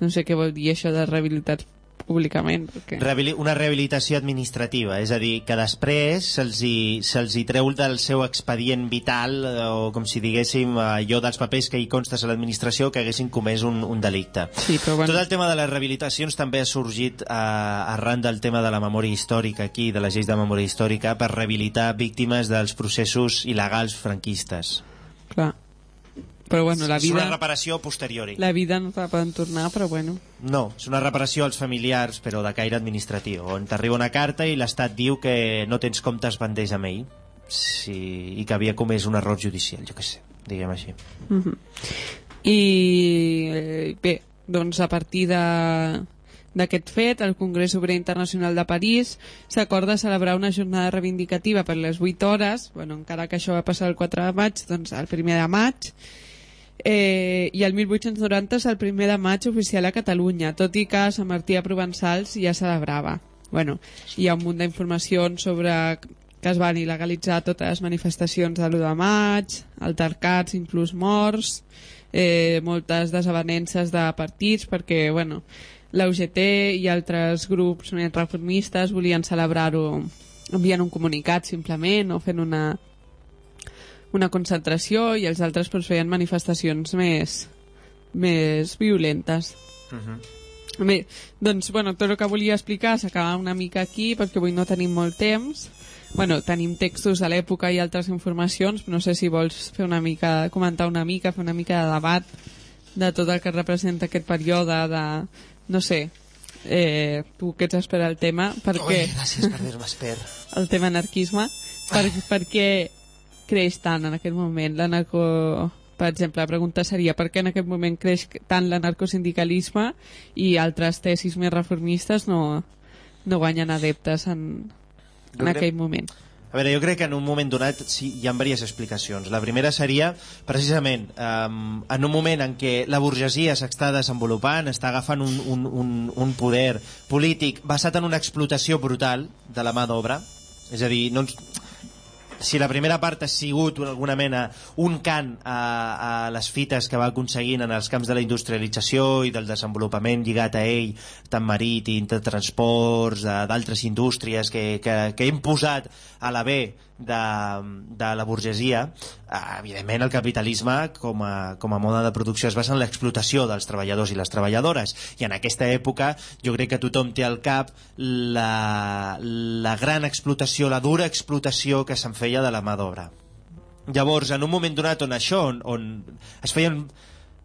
No sé què vol dir això de rehabilitats públicament. Perquè... Rehabili una rehabilitació administrativa, és a dir, que després se'ls hi, se hi treu del seu expedient vital, eh, o com si diguéssim, eh, allò dels papers que hi constes a l'administració que haguessin comès un, un delicte. Sí, però bueno, Tot el tema de les rehabilitacions també ha sorgit eh, arran del tema de la memòria històrica aquí, de les lleis de memòria històrica, per rehabilitar víctimes dels processos il·legals franquistes. clar. Però bueno, la És una vida, reparació posteriori. la vida no la poden tornar, però bueno. No, és una reparació als familiars, però de caire administratiu, on t'arriba una carta i l'Estat diu que no tens comptes pendents amb ell sí, i que havia comès un error judicial, jo què sé, diguem així. I eh, bé, doncs a partir de d'aquest fet, el Congrés Obrer Internacional de París s'acorda celebrar una jornada reivindicativa per les 8 hores, bueno, encara que això va passar el 4 de maig, doncs el 1 de maig, eh, i el 1890 és el 1 de maig oficial a Catalunya, tot i que a Sant Martí de Provençals ja celebrava. Bueno, hi ha un munt d'informacions sobre que es van il·legalitzar totes les manifestacions de l'1 de maig, altercats, inclús morts, eh, moltes desavenences de partits, perquè, bueno, la UGT i altres grups reformistes volien celebrar-ho enviant un comunicat simplement o fent una, una concentració i els altres doncs, feien manifestacions més, més violentes. Bé, doncs, bueno, tot el que volia explicar s'acaba una mica aquí perquè avui no tenim molt temps. Bueno, tenim textos de l'època i altres informacions, no sé si vols fer una mica, comentar una mica, fer una mica de debat de tot el que representa aquest període de, no sé, eh, tu que ets expert al tema, per què gràcies per dir-me espert. el tema anarquisme, per, per què creix tant en aquest moment l'anarco... Per exemple, la pregunta seria per què en aquest moment creix tant l'anarcosindicalisme i altres tesis més reformistes no, no guanyen adeptes en, en crec- aquell moment. A veure, jo crec que en un moment donat sí, hi ha diverses explicacions. La primera seria, precisament, um, en un moment en què la burgesia s'està desenvolupant, està agafant un, un, un, un poder polític basat en una explotació brutal de la mà d'obra, és a dir, no ens, si la primera part ha sigut d'alguna mena un cant a, a les fites que va aconseguint en els camps de la industrialització i del desenvolupament lligat a ell, tant marítim, de transports, d'altres indústries que, que, que hem posat a la B de, de la burgesia, evidentment el capitalisme com a, com a mode de producció es basa en l'explotació dels treballadors i les treballadores i en aquesta època jo crec que tothom té al cap la, la gran explotació, la dura explotació que se'n feia de la mà d'obra. Llavors, en un moment donat on això, on, on es feien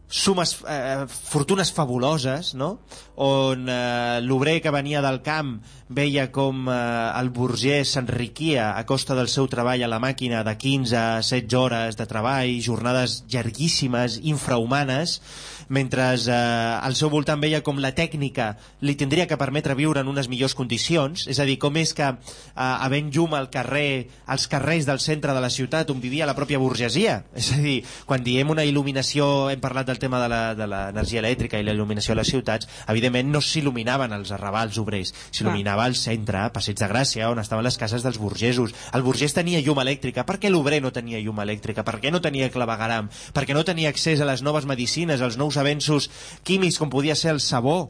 sumes, eh, fortunes fabuloses, no? on eh, l'obrer que venia del camp veia com eh, el burgès s'enriquia a costa del seu treball a la màquina de 15 a 16 hores de treball, jornades llarguíssimes, infrahumanes, mentre eh, al seu voltant veia com la tècnica li tindria que permetre viure en unes millors condicions, és a dir, com és que eh, havent llum al carrer, als carrers del centre de la ciutat on vivia la pròpia burgesia, és a dir, quan diem una il·luminació, hem parlat del tema de la- de l'energia elèctrica i la il·luminació a les ciutats, evidentment no s'il·luminaven els arrabals obrers, s'il·luminava el centre, Passeig de Gràcia, on estaven les cases dels burgesos. El burgès tenia llum elèctrica, per què l'obrer no tenia llum elèctrica? Per què no tenia clavegaram? Per què no tenia accés a les noves medicines, als nous avenços químics com podia ser el sabó?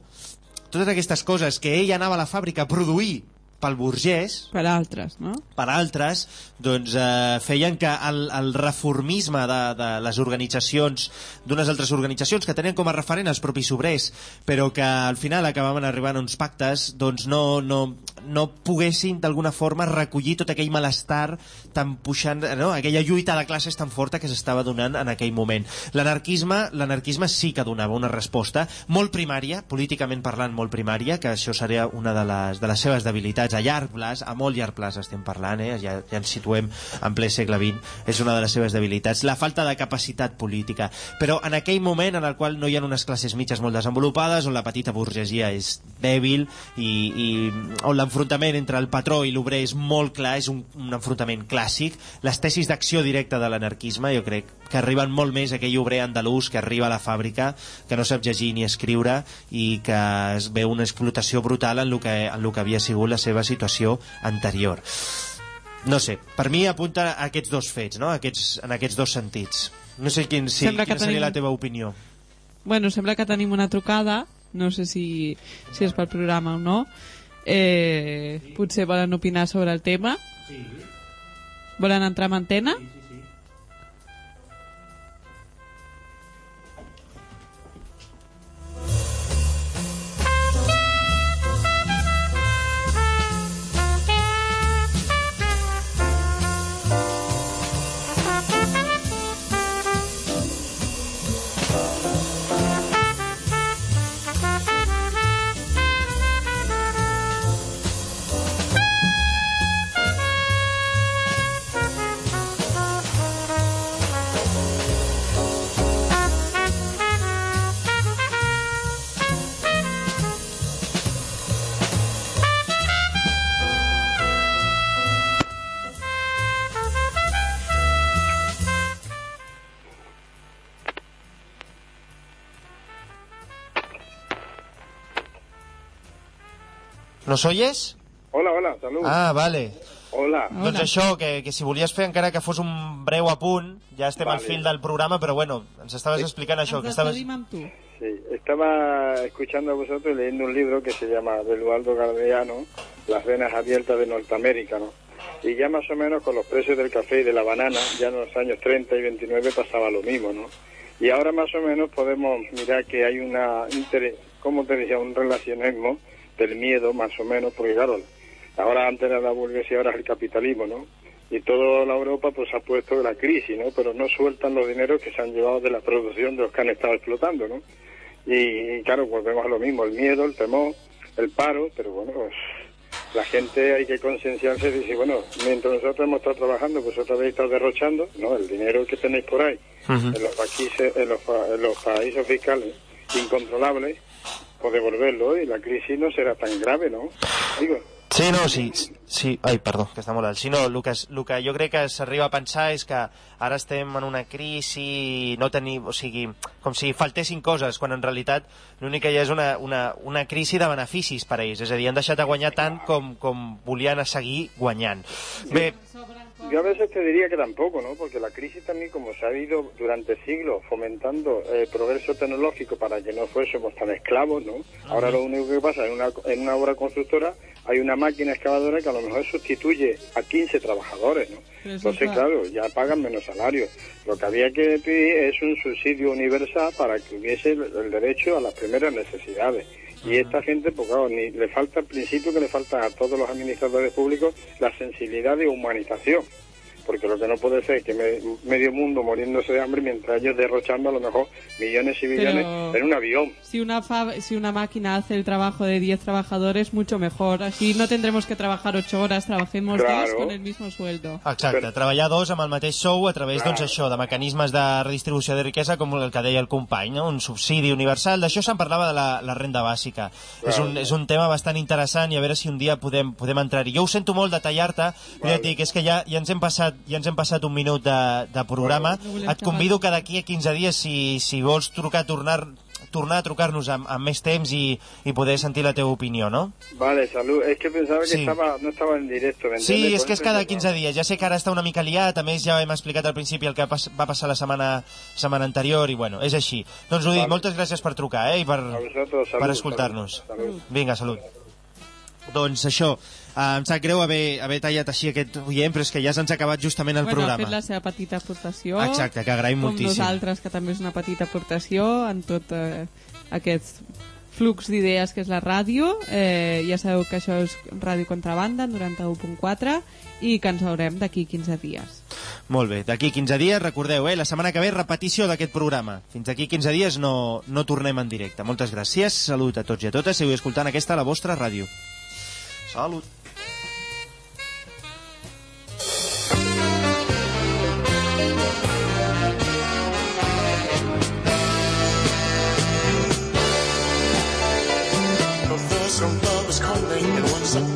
Totes aquestes coses que ell anava a la fàbrica a produir pel burgès, Per altres, no? per altres, doncs eh, feien que el, el reformisme de, de les organitzacions, d'unes altres organitzacions que tenien com a referent els propis obrers, però que al final acabaven arribant a uns pactes, doncs no, no, no poguessin d'alguna forma recollir tot aquell malestar tan puixant, no? aquella lluita de classes tan forta que s'estava donant en aquell moment. L'anarquisme l'anarquisme sí que donava una resposta molt primària, políticament parlant molt primària, que això seria una de les, de les seves debilitats a llarg plaç, a molt llarg plaç estem parlant, eh? ja, ja ens situem en ple segle XX, és una de les seves debilitats, la falta de capacitat política. Però en aquell moment en el qual no hi ha unes classes mitges molt desenvolupades, on la petita burgesia és dèbil i, i on l'enfrontament entre el patró i l'obrer és molt clar, és un, un enfrontament clàssic, les tesis d'acció directa de l'anarquisme jo crec que arriben molt més aquell obrer andalús que arriba a la fàbrica, que no sap llegir ni escriure i que es veu una explotació brutal en el que, en el que havia sigut la seva situació anterior. No sé, per mi apunta a aquests dos fets, no? aquests, en aquests dos sentits. No sé quin, si, Sembla quina seria tenim- la teva opinió. Bueno, sembla que tenim una trucada, no sé si, si és pel programa o no. Eh, potser volen opinar sobre el tema. Volen entrar en antena? Nos oyes? Hola, hola, salut. Ah, vale. Hola. Doncs això, que, que si volies fer encara que fos un breu apunt, ja estem al Vale. fil del programa, però bueno, ens estaves explicant això, que Ens estaves... despedim amb tu. Sí, estaba escuchando a vosotros y leyendo un libro que se llama de Eduardo Galeano, Las venas abiertas de Norteamérica, ¿no? Y ya más o menos con los precios del café y de la banana, ya en los años 30 y 29 pasaba lo mismo, ¿no? Y ahora más o menos podemos mirar que hay una, inter- ¿cómo te decía? Un relacionismo del miedo más o menos, porque claro, ahora antes era la burguesía, ahora es el capitalismo, ¿no? Y toda la Europa pues ha puesto la crisis, ¿no? Pero no sueltan los dineros que se han llevado de la producción de los que han estado explotando, ¿no? Y, y, claro, volvemos a lo mismo, el miedo, el temor, el paro, pero bueno, pues, la gente hay que concienciarse y decir, bueno, mientras nosotros hemos estado trabajando, vosotros habéis estado derrochando, ¿no? El dinero que tenéis por ahí, en, los países, en, los, pa- en los paraísos fiscales incontrolables, pues devolverlo y la crisis no será tan grave, ¿no? Digo, Sí, no, sí, sí, ai, perdó, que està molt alt. Sí, no, el que, es- el que jo crec que s'arriba a pensar és que ara estem en una crisi, no tenim, o sigui, com si faltessin coses, quan en realitat l'únic que hi ha és una, una, una crisi de beneficis per a ells, és a dir, han deixat de guanyar tant com, com volien a seguir guanyant. Bé, Yo a veces te diría que tampoco, ¿no? Porque la crisis también, como se ha ido durante siglos fomentando el progreso tecnológico para que no fuésemos tan esclavos, ¿no? Ahora lo único que pasa en una, en una obra constructora hay una máquina excavadora que a lo mejor sustituye a 15 trabajadores, ¿no? Entonces, claro, ya pagan menos salario. Lo que había que pedir es un subsidio universal para que hubiese el derecho a las primeras necesidades. Y esta gente, pues claro, le falta al principio que le falta a todos los administradores públicos la sensibilidad de humanización. Porque lo que no puede ser es que me- medio mundo muriéndose de hambre mientras ellos derrochando a lo mejor millones y millones Pero- en un avión. Si una, fa- si una máquina hace el trabajo de 10 trabajadores, mucho mejor. Así no tendremos que trabajar 8 horas, trabajemos Claro. dos con el mismo sueldo. Exacte, Però- treballar dos amb el mateix sou a través, Clar. doncs, això, de mecanismes de redistribució de riquesa, com el que deia el company, no? un subsidi universal. D'això se'n parlava de la, la renda bàsica. És, un, és un tema bastant interessant i a veure si un dia podem, podem entrar-hi. Jo ho sento molt detallar-te, però ja et dic, és que ja, ja, ens hem passat, ja ens hem passat un minut de, de programa. No Et convido que d'aquí a 15 dies, si, si vols trucar, tornar, tornar a trucar-nos amb, amb més temps i, i poder sentir la teva opinió, no? Vale, salud. Es que pensaba que Sí. estaba no estaba en directo, ¿me Sí, és que és cada yo 15 dies. Ja sé que ara està una mica liat, a més ja hem explicat al principi el que pas, va passar la setmana, setmana anterior i bueno, és així. Doncs ho dic, Vale. moltes gràcies per trucar eh, i per, per escoltar-nos. Vinga, salut. Doncs això, em sap greu haver, haver tallat així aquest oient, però és que ja se'ns ha acabat justament el bueno, ha programa. fet la seva petita aportació. Exacte, que agraïm com moltíssim. nosaltres, que també és una petita aportació en tot eh, aquest flux d'idees que és la ràdio. Eh, ja sabeu que això és Ràdio Contrabanda, 91.4, i que ens veurem d'aquí 15 dies. Molt bé, d'aquí 15 dies, recordeu, eh, la setmana que ve repetició d'aquest programa. Fins d'aquí 15 dies no, no tornem en directe. Moltes gràcies, salut a tots i a totes, seguiu escoltant aquesta la vostra ràdio. Salut.